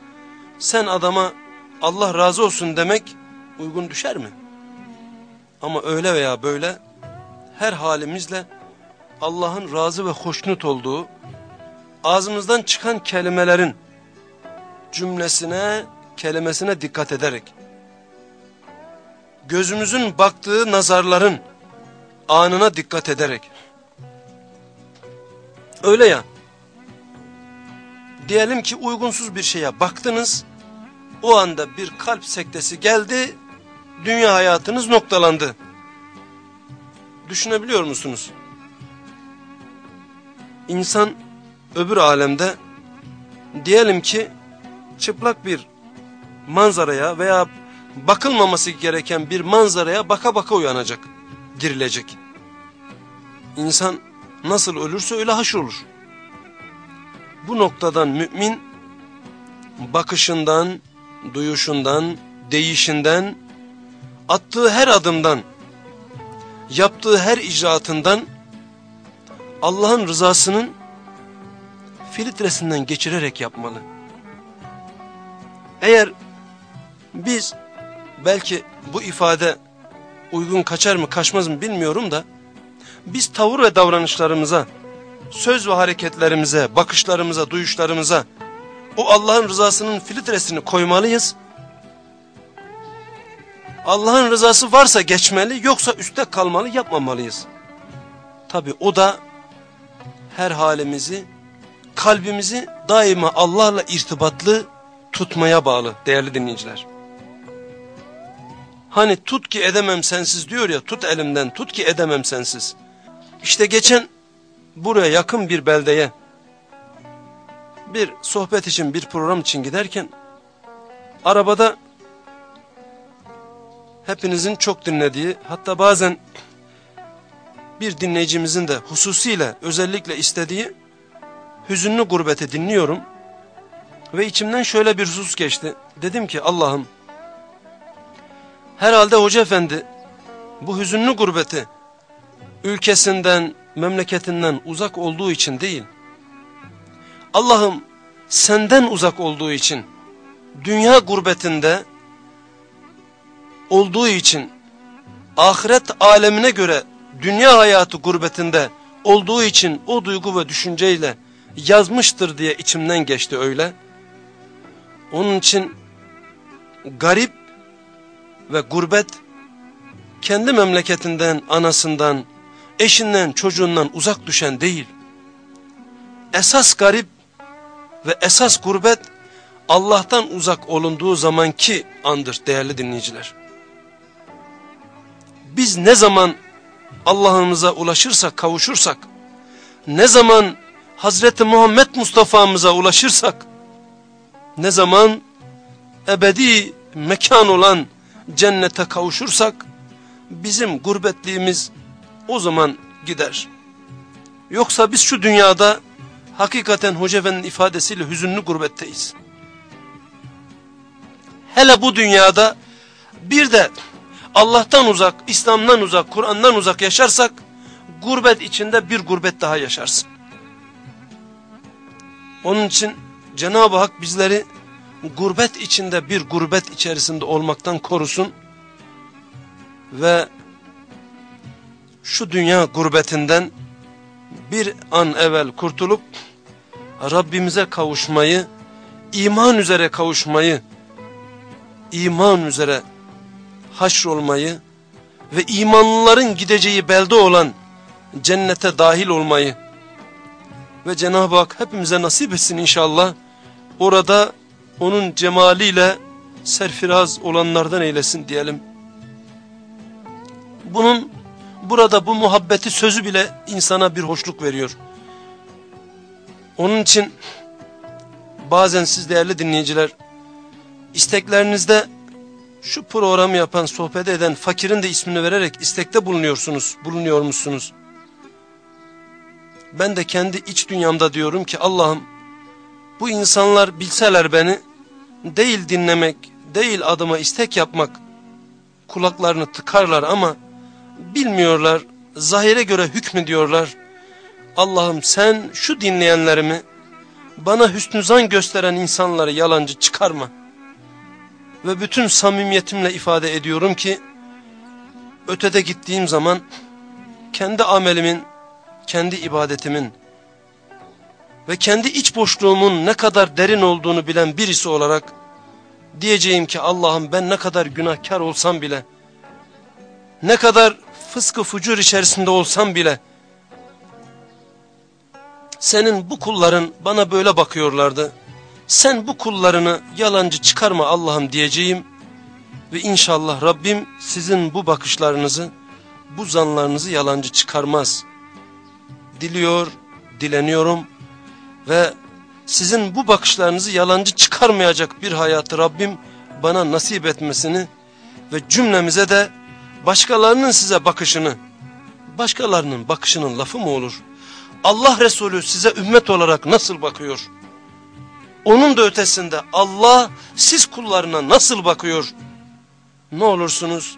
sen adama Allah razı olsun demek uygun düşer mi? Ama öyle veya böyle her halimizle Allah'ın razı ve hoşnut olduğu ağzımızdan çıkan kelimelerin cümlesine, kelimesine dikkat ederek gözümüzün baktığı nazarların anına dikkat ederek. Öyle ya. Diyelim ki uygunsuz bir şeye baktınız o anda bir kalp sektesi geldi dünya hayatınız noktalandı. Düşünebiliyor musunuz? İnsan öbür alemde diyelim ki çıplak bir manzaraya veya bakılmaması gereken bir manzaraya baka baka uyanacak, dirilecek. İnsan nasıl ölürse öyle haşr olur. Bu noktadan mümin bakışından, duyuşundan, değişinden, attığı her adımdan, yaptığı her icraatından Allah'ın rızasının filtresinden geçirerek yapmalı. Eğer biz belki bu ifade uygun kaçar mı kaçmaz mı bilmiyorum da biz tavır ve davranışlarımıza, söz ve hareketlerimize, bakışlarımıza, duyuşlarımıza o Allah'ın rızasının filtresini koymalıyız. Allah'ın rızası varsa geçmeli yoksa üstte kalmalı yapmamalıyız. Tabi o da her halimizi, kalbimizi daima Allah'la irtibatlı tutmaya bağlı değerli dinleyiciler. Hani tut ki edemem sensiz diyor ya tut elimden tut ki edemem sensiz. İşte geçen buraya yakın bir beldeye bir sohbet için bir program için giderken arabada hepinizin çok dinlediği hatta bazen bir dinleyicimizin de hususiyle özellikle istediği hüzünlü gurbeti dinliyorum. Ve içimden şöyle bir husus geçti. Dedim ki Allah'ım herhalde hoca efendi bu hüzünlü gurbeti ülkesinden, memleketinden uzak olduğu için değil. Allah'ım senden uzak olduğu için dünya gurbetinde olduğu için ahiret alemine göre dünya hayatı gurbetinde olduğu için o duygu ve düşünceyle yazmıştır diye içimden geçti öyle. Onun için garip ve gurbet kendi memleketinden, anasından, eşinden, çocuğundan uzak düşen değil. Esas garip ve esas gurbet Allah'tan uzak olunduğu zamanki andır değerli dinleyiciler. Biz ne zaman Allah'ımıza ulaşırsak, kavuşursak, ne zaman Hazreti Muhammed Mustafa'mıza ulaşırsak, ne zaman ebedi mekan olan cennete kavuşursak, bizim gurbetliğimiz o zaman gider. Yoksa biz şu dünyada hakikaten Hoca ifadesiyle hüzünlü gurbetteyiz. Hele bu dünyada bir de Allah'tan uzak, İslam'dan uzak, Kur'an'dan uzak yaşarsak gurbet içinde bir gurbet daha yaşarsın. Onun için Cenab-ı Hak bizleri gurbet içinde bir gurbet içerisinde olmaktan korusun ve şu dünya gurbetinden bir an evvel kurtulup Rabbimize kavuşmayı, iman üzere kavuşmayı, iman üzere haşrolmayı ve imanlıların gideceği belde olan cennete dahil olmayı ve Cenab-ı Hak hepimize nasip etsin inşallah. Orada onun cemaliyle serfiraz olanlardan eylesin diyelim. Bunun burada bu muhabbeti sözü bile insana bir hoşluk veriyor. Onun için bazen siz değerli dinleyiciler isteklerinizde şu programı yapan, sohbet eden fakirin de ismini vererek istekte bulunuyorsunuz, bulunuyormuşsunuz. Ben de kendi iç dünyamda diyorum ki Allah'ım bu insanlar bilseler beni değil dinlemek, değil adıma istek yapmak kulaklarını tıkarlar ama bilmiyorlar, zahire göre hükmediyorlar. Allah'ım sen şu dinleyenlerimi bana hüsnü zan gösteren insanları yalancı çıkarma. Ve bütün samimiyetimle ifade ediyorum ki ötede gittiğim zaman kendi amelimin, kendi ibadetimin ve kendi iç boşluğumun ne kadar derin olduğunu bilen birisi olarak diyeceğim ki Allah'ım ben ne kadar günahkar olsam bile ne kadar fıskı fucur içerisinde olsam bile senin bu kulların bana böyle bakıyorlardı. Sen bu kullarını yalancı çıkarma Allah'ım diyeceğim. Ve inşallah Rabbim sizin bu bakışlarınızı, bu zanlarınızı yalancı çıkarmaz. Diliyor, dileniyorum ve sizin bu bakışlarınızı yalancı çıkarmayacak bir hayatı Rabbim bana nasip etmesini ve cümlemize de başkalarının size bakışını, başkalarının bakışının lafı mı olur? Allah Resulü size ümmet olarak nasıl bakıyor? Onun da ötesinde Allah siz kullarına nasıl bakıyor? Ne olursunuz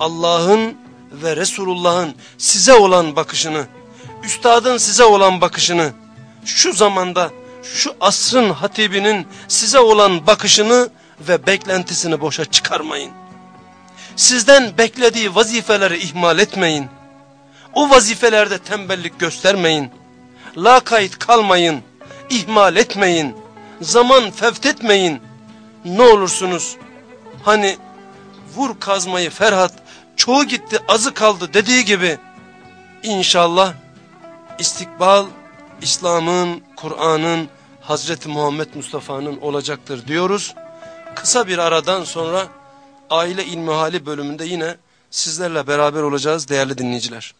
Allah'ın ve Resulullah'ın size olan bakışını, üstadın size olan bakışını, şu zamanda şu asrın hatibinin size olan bakışını ve beklentisini boşa çıkarmayın. Sizden beklediği vazifeleri ihmal etmeyin. O vazifelerde tembellik göstermeyin. Lakayt kalmayın. ihmal etmeyin. Zaman fevtetmeyin. Ne olursunuz. Hani vur kazmayı Ferhat çoğu gitti azı kaldı dediği gibi. İnşallah istikbal İslam'ın, Kur'an'ın, Hazreti Muhammed Mustafa'nın olacaktır diyoruz. Kısa bir aradan sonra aile ilmihali bölümünde yine sizlerle beraber olacağız değerli dinleyiciler.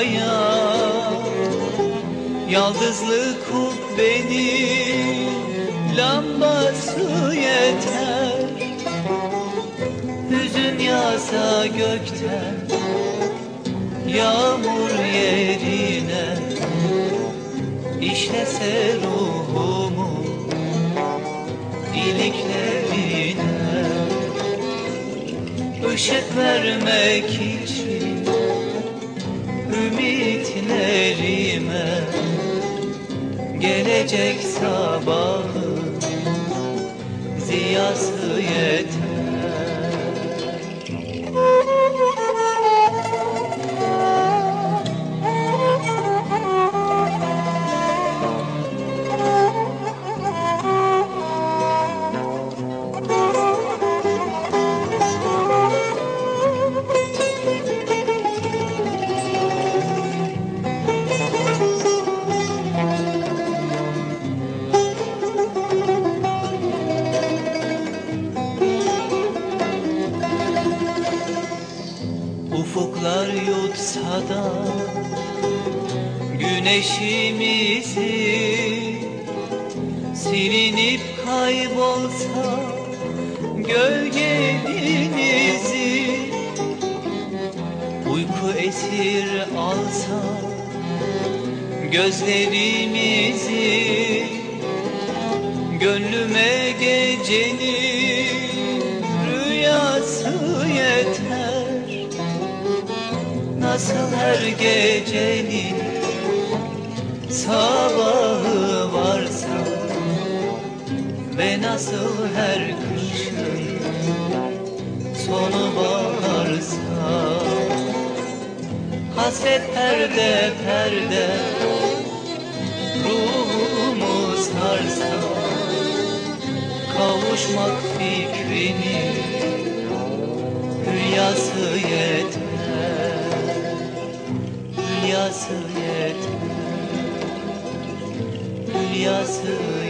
karaya Yalnızlık kubbenin lambası yeter. Hüzün yağsa gökten Yağmur yerine. İşlese ruhumu iliklerine. Işık vermek ellerime. Gelecek sabahın ziyası yeter Gönlüme gecenin rüyası yeter. Nasıl her gecenin sabahı varsa Ve nasıl her kışın sonu baharsa? Hasret perde perde ruh Kavuşmak fikrini. Hülyası yeter Hülyası yeter Hülyası yeter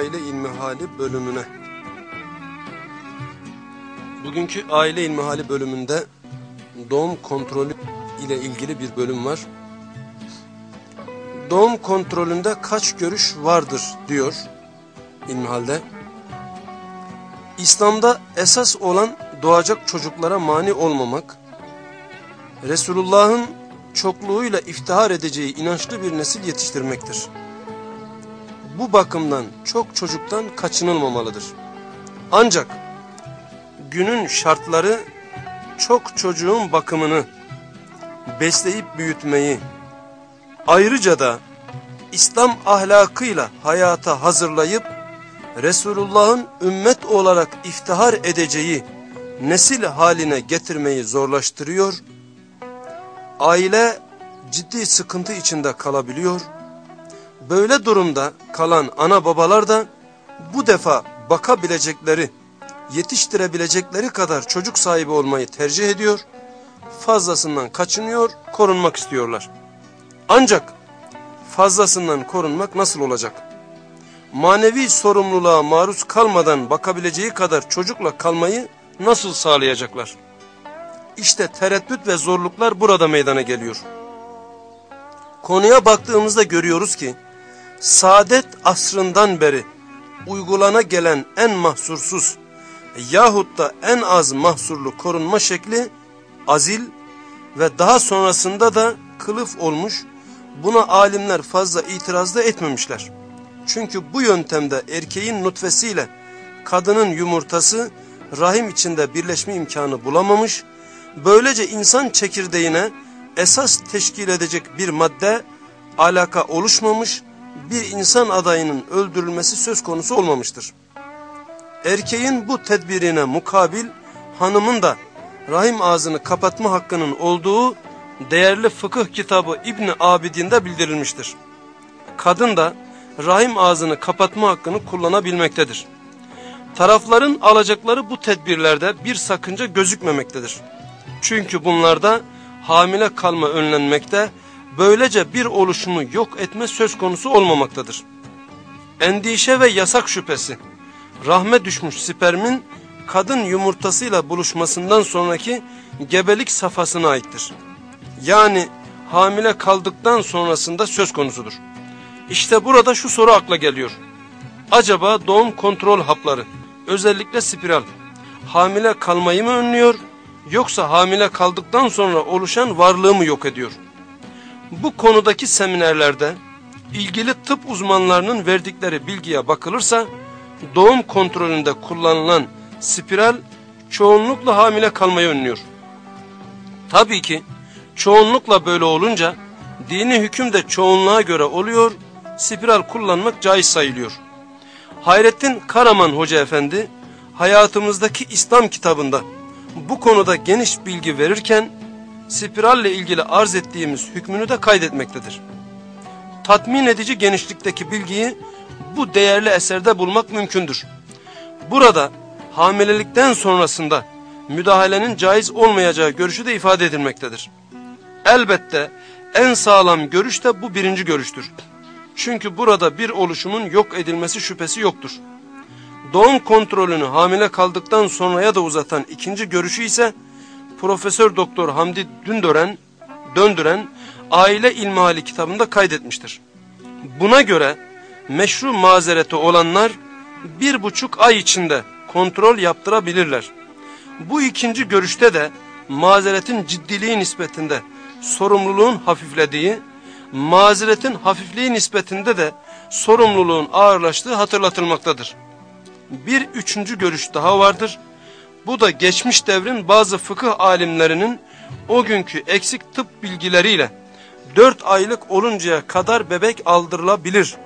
aile ilmihali bölümüne. Bugünkü aile ilmihali bölümünde doğum kontrolü ile ilgili bir bölüm var. Doğum kontrolünde kaç görüş vardır diyor ilmihalde. İslam'da esas olan doğacak çocuklara mani olmamak, Resulullah'ın çokluğuyla iftihar edeceği inançlı bir nesil yetiştirmektir. Bu bakımdan çok çocuktan kaçınılmamalıdır. Ancak günün şartları çok çocuğun bakımını, besleyip büyütmeyi, ayrıca da İslam ahlakıyla hayata hazırlayıp Resulullah'ın ümmet olarak iftihar edeceği nesil haline getirmeyi zorlaştırıyor aile ciddi sıkıntı içinde kalabiliyor. Böyle durumda kalan ana babalar da bu defa bakabilecekleri, yetiştirebilecekleri kadar çocuk sahibi olmayı tercih ediyor. Fazlasından kaçınıyor, korunmak istiyorlar. Ancak fazlasından korunmak nasıl olacak? Manevi sorumluluğa maruz kalmadan bakabileceği kadar çocukla kalmayı nasıl sağlayacaklar? İşte tereddüt ve zorluklar burada meydana geliyor. Konuya baktığımızda görüyoruz ki, saadet asrından beri uygulana gelen en mahsursuz yahut da en az mahsurlu korunma şekli azil ve daha sonrasında da kılıf olmuş, buna alimler fazla itiraz da etmemişler. Çünkü bu yöntemde erkeğin nutfesiyle kadının yumurtası rahim içinde birleşme imkanı bulamamış, Böylece insan çekirdeğine esas teşkil edecek bir madde alaka oluşmamış, bir insan adayının öldürülmesi söz konusu olmamıştır. Erkeğin bu tedbirine mukabil hanımın da rahim ağzını kapatma hakkının olduğu değerli fıkıh kitabı İbni Abidin'de bildirilmiştir. Kadın da rahim ağzını kapatma hakkını kullanabilmektedir. Tarafların alacakları bu tedbirlerde bir sakınca gözükmemektedir. Çünkü bunlarda hamile kalma önlenmekte, böylece bir oluşumu yok etme söz konusu olmamaktadır. Endişe ve yasak şüphesi, rahme düşmüş spermin kadın yumurtasıyla buluşmasından sonraki gebelik safhasına aittir. Yani hamile kaldıktan sonrasında söz konusudur. İşte burada şu soru akla geliyor. Acaba doğum kontrol hapları, özellikle spiral, hamile kalmayı mı önlüyor yoksa hamile kaldıktan sonra oluşan varlığı mı yok ediyor? Bu konudaki seminerlerde ilgili tıp uzmanlarının verdikleri bilgiye bakılırsa doğum kontrolünde kullanılan spiral çoğunlukla hamile kalmayı önlüyor. Tabii ki çoğunlukla böyle olunca dini hüküm de çoğunluğa göre oluyor, spiral kullanmak caiz sayılıyor. Hayrettin Karaman Hoca Efendi hayatımızdaki İslam kitabında bu konuda geniş bilgi verirken spiralle ilgili arz ettiğimiz hükmünü de kaydetmektedir. Tatmin edici genişlikteki bilgiyi bu değerli eserde bulmak mümkündür. Burada hamilelikten sonrasında müdahalenin caiz olmayacağı görüşü de ifade edilmektedir. Elbette en sağlam görüş de bu birinci görüştür. Çünkü burada bir oluşumun yok edilmesi şüphesi yoktur. Doğum kontrolünü hamile kaldıktan sonraya da uzatan ikinci görüşü ise Profesör Doktor Hamdi Dündören, Döndüren Aile İlmihali kitabında kaydetmiştir. Buna göre meşru mazereti olanlar bir buçuk ay içinde kontrol yaptırabilirler. Bu ikinci görüşte de mazeretin ciddiliği nispetinde sorumluluğun hafiflediği, mazeretin hafifliği nispetinde de sorumluluğun ağırlaştığı hatırlatılmaktadır. Bir üçüncü görüş daha vardır. Bu da geçmiş devrin bazı fıkıh alimlerinin o günkü eksik tıp bilgileriyle dört aylık oluncaya kadar bebek aldırılabilir.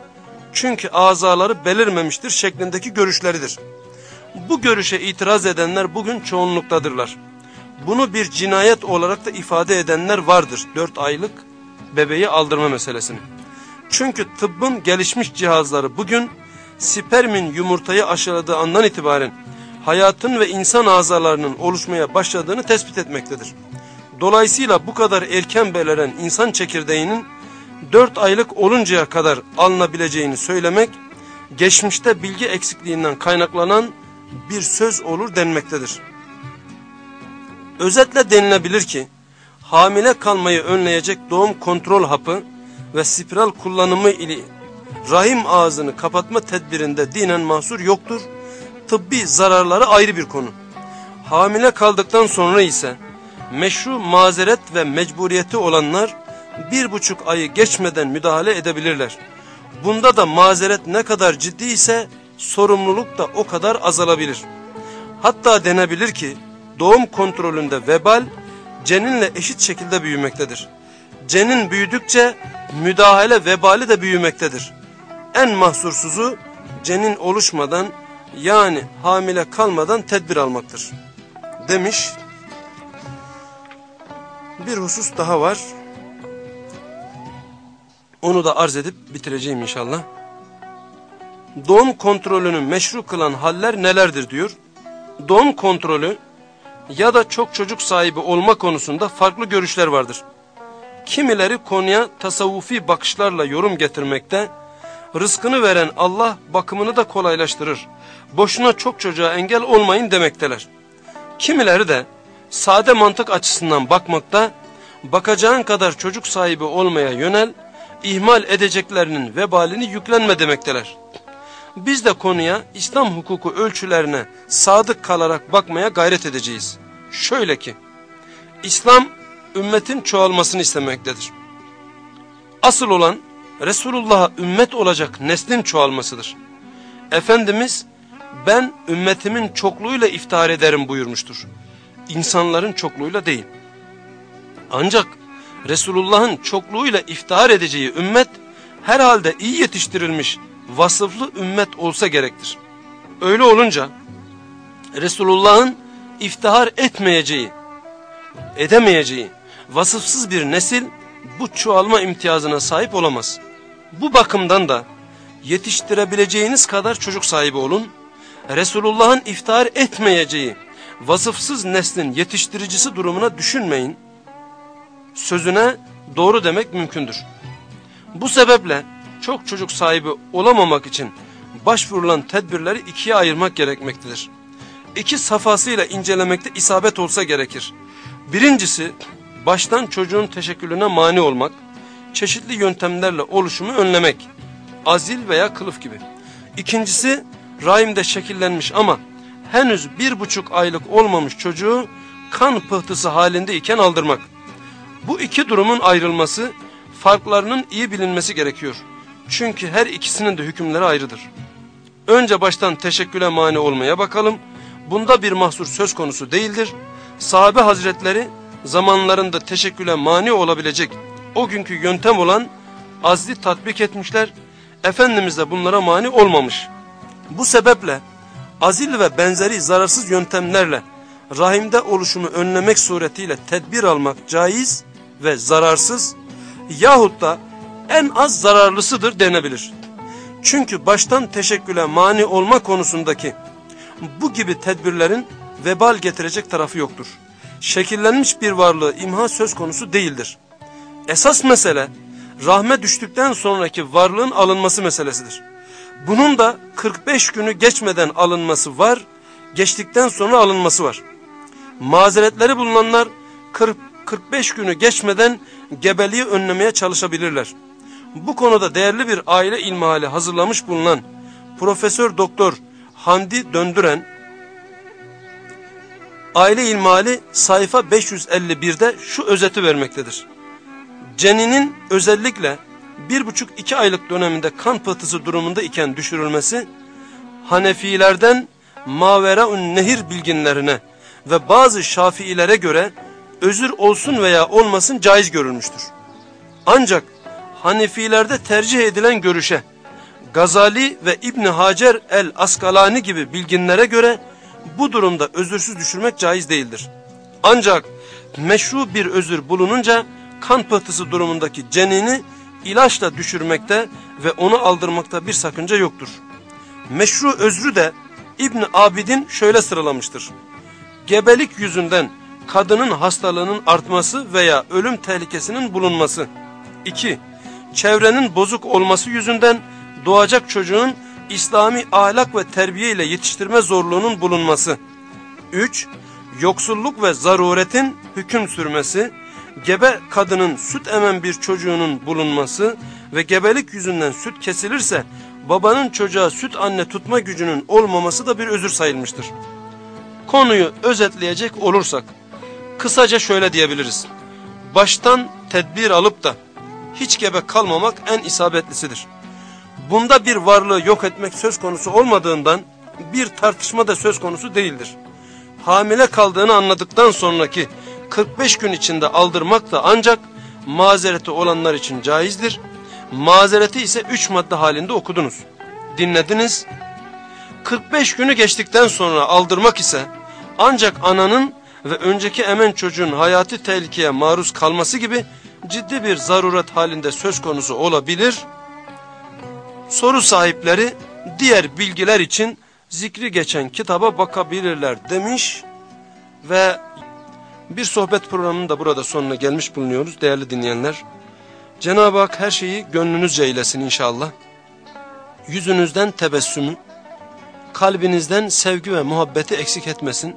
Çünkü azaları belirmemiştir şeklindeki görüşleridir. Bu görüşe itiraz edenler bugün çoğunluktadırlar. Bunu bir cinayet olarak da ifade edenler vardır dört aylık bebeği aldırma meselesini. Çünkü tıbbın gelişmiş cihazları bugün spermin yumurtayı aşıladığı andan itibaren hayatın ve insan azalarının oluşmaya başladığını tespit etmektedir. Dolayısıyla bu kadar erken beliren insan çekirdeğinin 4 aylık oluncaya kadar alınabileceğini söylemek, geçmişte bilgi eksikliğinden kaynaklanan bir söz olur denmektedir. Özetle denilebilir ki, hamile kalmayı önleyecek doğum kontrol hapı ve spiral kullanımı ile rahim ağzını kapatma tedbirinde dinen mahsur yoktur. Tıbbi zararları ayrı bir konu. Hamile kaldıktan sonra ise meşru mazeret ve mecburiyeti olanlar bir buçuk ayı geçmeden müdahale edebilirler. Bunda da mazeret ne kadar ciddi ise sorumluluk da o kadar azalabilir. Hatta denebilir ki doğum kontrolünde vebal ceninle eşit şekilde büyümektedir. Cenin büyüdükçe müdahale vebali de büyümektedir. En mahsursuzu cenin oluşmadan yani hamile kalmadan tedbir almaktır. Demiş. Bir husus daha var. Onu da arz edip bitireceğim inşallah. Doğum kontrolünü meşru kılan haller nelerdir diyor. Doğum kontrolü ya da çok çocuk sahibi olma konusunda farklı görüşler vardır. Kimileri konuya tasavvufi bakışlarla yorum getirmekte, rızkını veren Allah bakımını da kolaylaştırır. Boşuna çok çocuğa engel olmayın demekteler. Kimileri de sade mantık açısından bakmakta, bakacağın kadar çocuk sahibi olmaya yönel, ihmal edeceklerinin vebalini yüklenme demekteler. Biz de konuya İslam hukuku ölçülerine sadık kalarak bakmaya gayret edeceğiz. Şöyle ki, İslam ümmetin çoğalmasını istemektedir. Asıl olan Resulullah'a ümmet olacak neslin çoğalmasıdır. Efendimiz ben ümmetimin çokluğuyla iftihar ederim buyurmuştur. İnsanların çokluğuyla değil. Ancak Resulullah'ın çokluğuyla iftihar edeceği ümmet herhalde iyi yetiştirilmiş vasıflı ümmet olsa gerektir. Öyle olunca Resulullah'ın iftihar etmeyeceği, edemeyeceği vasıfsız bir nesil bu çoğalma imtiyazına sahip olamaz. Bu bakımdan da yetiştirebileceğiniz kadar çocuk sahibi olun, Resulullah'ın iftihar etmeyeceği vasıfsız neslin yetiştiricisi durumuna düşünmeyin, sözüne doğru demek mümkündür. Bu sebeple çok çocuk sahibi olamamak için başvurulan tedbirleri ikiye ayırmak gerekmektedir. İki safhasıyla incelemekte isabet olsa gerekir. Birincisi baştan çocuğun teşekkülüne mani olmak, çeşitli yöntemlerle oluşumu önlemek, azil veya kılıf gibi. İkincisi rahimde şekillenmiş ama henüz bir buçuk aylık olmamış çocuğu kan pıhtısı halinde iken aldırmak. Bu iki durumun ayrılması, farklarının iyi bilinmesi gerekiyor. Çünkü her ikisinin de hükümleri ayrıdır. Önce baştan teşekküle mani olmaya bakalım. Bunda bir mahsur söz konusu değildir. Sahabe hazretleri zamanlarında teşekküle mani olabilecek o günkü yöntem olan azli tatbik etmişler. Efendimiz de bunlara mani olmamış. Bu sebeple azil ve benzeri zararsız yöntemlerle rahimde oluşumu önlemek suretiyle tedbir almak caiz ve zararsız yahut da en az zararlısıdır denebilir. Çünkü baştan teşekküle mani olma konusundaki bu gibi tedbirlerin vebal getirecek tarafı yoktur. Şekillenmiş bir varlığı imha söz konusu değildir. Esas mesele rahme düştükten sonraki varlığın alınması meselesidir. Bunun da 45 günü geçmeden alınması var, geçtikten sonra alınması var. Mazeretleri bulunanlar 40, 45 günü geçmeden gebeliği önlemeye çalışabilirler. Bu konuda değerli bir aile ilmihali hazırlamış bulunan Profesör Doktor Handi Döndüren aile ilmihali sayfa 551'de şu özeti vermektedir. Ceninin özellikle bir buçuk iki aylık döneminde kan pıhtısı durumunda iken düşürülmesi Hanefilerden Maveraun Nehir bilginlerine ve bazı Şafiilere göre özür olsun veya olmasın caiz görülmüştür. Ancak Hanefilerde tercih edilen görüşe Gazali ve İbni Hacer el Askalani gibi bilginlere göre bu durumda özürsüz düşürmek caiz değildir. Ancak meşru bir özür bulununca kan pıhtısı durumundaki cenini ilaçla düşürmekte ve onu aldırmakta bir sakınca yoktur. Meşru özrü de İbn Abidin şöyle sıralamıştır. Gebelik yüzünden kadının hastalığının artması veya ölüm tehlikesinin bulunması. 2. Çevrenin bozuk olması yüzünden doğacak çocuğun İslami ahlak ve terbiye ile yetiştirme zorluğunun bulunması. 3. Yoksulluk ve zaruretin hüküm sürmesi, gebe kadının süt emen bir çocuğunun bulunması ve gebelik yüzünden süt kesilirse babanın çocuğa süt anne tutma gücünün olmaması da bir özür sayılmıştır. Konuyu özetleyecek olursak kısaca şöyle diyebiliriz. Baştan tedbir alıp da hiç gebe kalmamak en isabetlisidir. Bunda bir varlığı yok etmek söz konusu olmadığından bir tartışma da söz konusu değildir. Hamile kaldığını anladıktan sonraki 45 gün içinde aldırmak da ancak mazereti olanlar için caizdir. Mazereti ise 3 madde halinde okudunuz. Dinlediniz. 45 günü geçtikten sonra aldırmak ise ancak ananın ve önceki emen çocuğun hayati tehlikeye maruz kalması gibi ciddi bir zaruret halinde söz konusu olabilir. Soru sahipleri diğer bilgiler için zikri geçen kitaba bakabilirler demiş ve bir sohbet programının da burada sonuna gelmiş bulunuyoruz değerli dinleyenler. Cenab-ı Hak her şeyi gönlünüzce eylesin inşallah. Yüzünüzden tebessümü, kalbinizden sevgi ve muhabbeti eksik etmesin.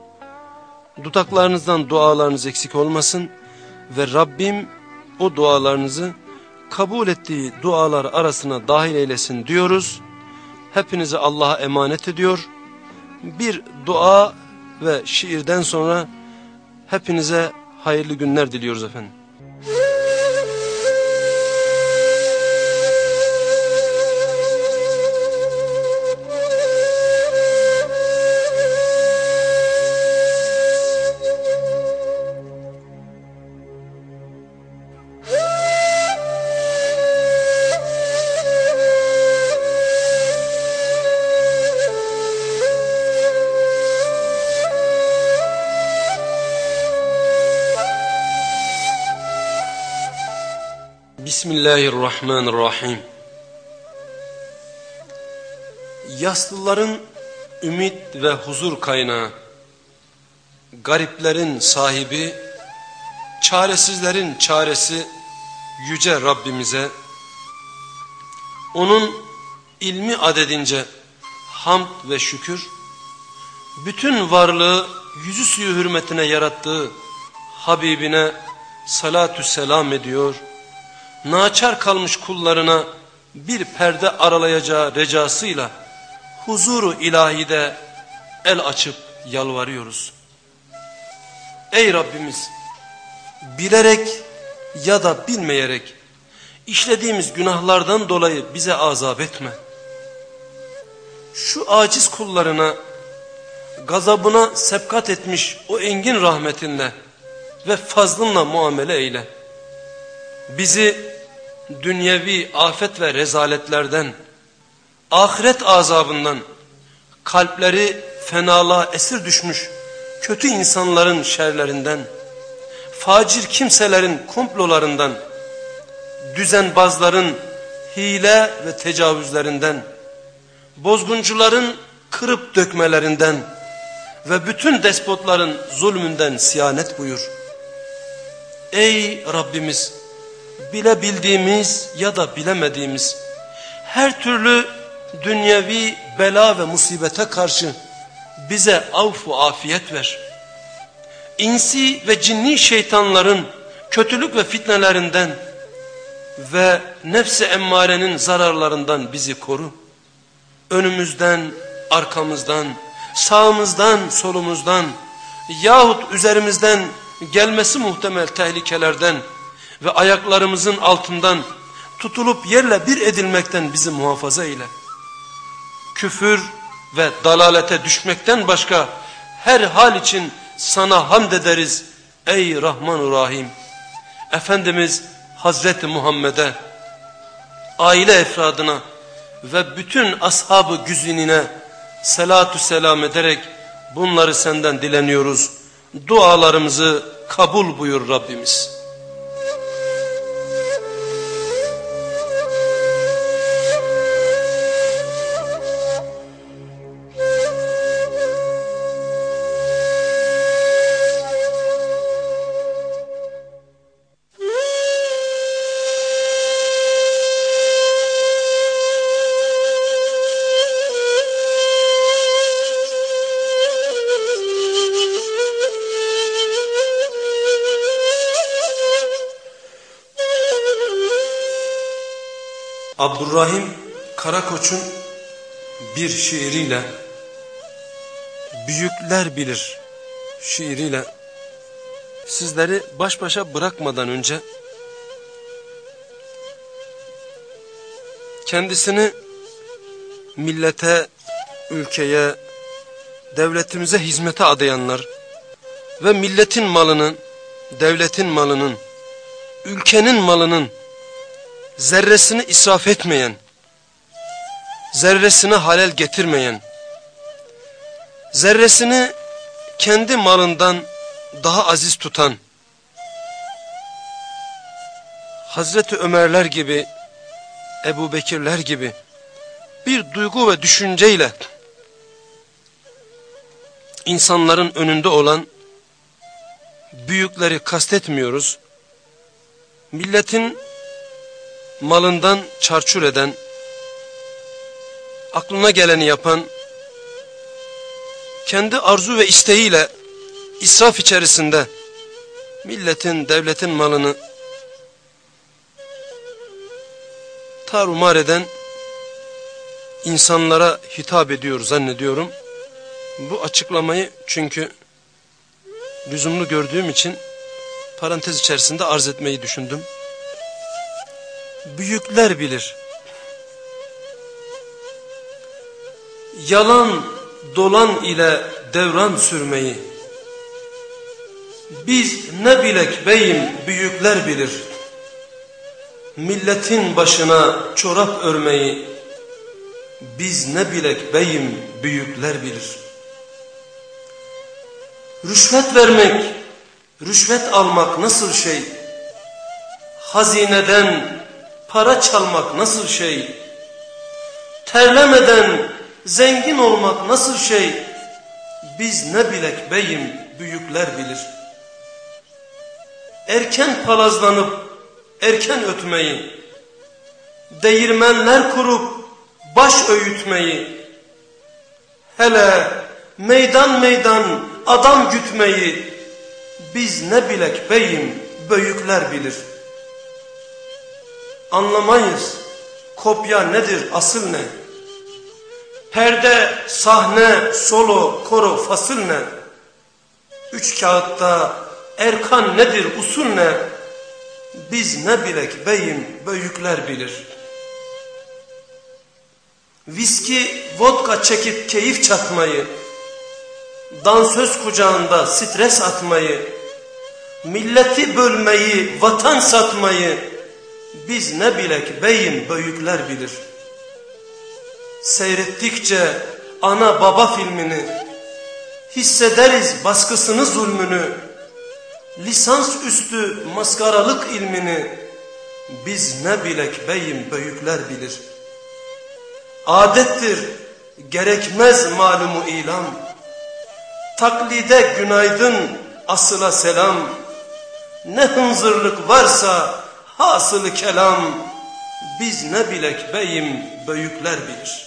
Dudaklarınızdan dualarınız eksik olmasın. Ve Rabbim o dualarınızı kabul ettiği dualar arasına dahil eylesin diyoruz. Hepinizi Allah'a emanet ediyor. Bir dua ve şiirden sonra hepinize hayırlı günler diliyoruz efendim. Bismillahirrahmanirrahim. Yaslıların ümit ve huzur kaynağı, gariplerin sahibi, çaresizlerin çaresi yüce Rabbimize, onun ilmi adedince hamd ve şükür, bütün varlığı yüzü suyu hürmetine yarattığı Habibine salatü selam ediyor naçar kalmış kullarına bir perde aralayacağı recasıyla huzuru ilahide el açıp yalvarıyoruz. Ey Rabbimiz bilerek ya da bilmeyerek işlediğimiz günahlardan dolayı bize azap etme. Şu aciz kullarına gazabına sepkat etmiş o engin rahmetinle ve fazlınla muamele eyle. Bizi dünyevi afet ve rezaletlerden, ahiret azabından, kalpleri fenalığa esir düşmüş kötü insanların şerlerinden, facir kimselerin komplolarından, düzenbazların hile ve tecavüzlerinden, bozguncuların kırıp dökmelerinden, ve bütün despotların zulmünden siyanet buyur. Ey Rabbimiz bilebildiğimiz ya da bilemediğimiz her türlü dünyevi bela ve musibete karşı bize avfu afiyet ver. İnsi ve cinni şeytanların kötülük ve fitnelerinden ve nefsi emmarenin zararlarından bizi koru. Önümüzden, arkamızdan, sağımızdan, solumuzdan yahut üzerimizden gelmesi muhtemel tehlikelerden ve ayaklarımızın altından tutulup yerle bir edilmekten bizi muhafaza eyle. Küfür ve dalalete düşmekten başka her hal için sana hamd ederiz ey Rahman Rahim. Efendimiz Hazreti Muhammed'e, aile efradına ve bütün ashabı güzinine selatü selam ederek bunları senden dileniyoruz. Dualarımızı kabul buyur Rabbimiz. Abdurrahim Karakoç'un bir şiiriyle Büyükler Bilir şiiriyle sizleri baş başa bırakmadan önce kendisini millete, ülkeye, devletimize hizmete adayanlar ve milletin malının, devletin malının, ülkenin malının zerresini israf etmeyen, zerresini halel getirmeyen, zerresini kendi malından daha aziz tutan, Hazreti Ömerler gibi, Ebu Bekirler gibi bir duygu ve düşünceyle insanların önünde olan büyükleri kastetmiyoruz. Milletin malından çarçur eden, aklına geleni yapan, kendi arzu ve isteğiyle israf içerisinde milletin, devletin malını tarumar eden insanlara hitap ediyor zannediyorum. Bu açıklamayı çünkü lüzumlu gördüğüm için parantez içerisinde arz etmeyi düşündüm büyükler bilir. Yalan dolan ile devran sürmeyi, biz ne bilek beyim büyükler bilir. Milletin başına çorap örmeyi, biz ne bilek beyim büyükler bilir. Rüşvet vermek, rüşvet almak nasıl şey? Hazineden para çalmak nasıl şey? Terlemeden zengin olmak nasıl şey? Biz ne bilek beyim büyükler bilir. Erken palazlanıp erken ötmeyi, değirmenler kurup baş öğütmeyi, hele meydan meydan adam gütmeyi, biz ne bilek beyim büyükler bilir.'' Anlamayız. Kopya nedir, asıl ne? Perde, sahne, solo, koro, fasıl ne? Üç kağıtta erkan nedir, usul ne? Biz ne bilek beyim, büyükler bilir. Viski, vodka çekip keyif çatmayı, dansöz kucağında stres atmayı, milleti bölmeyi, vatan satmayı, biz ne bilek beyim büyükler bilir. Seyrettikçe ana baba filmini, hissederiz baskısını zulmünü, lisans üstü maskaralık ilmini, biz ne bilek beyim büyükler bilir. Adettir gerekmez malumu ilan, Taklide günaydın, asıla selam. Ne hınzırlık varsa hasılı kelam. Biz ne bilek beyim, büyükler bilir.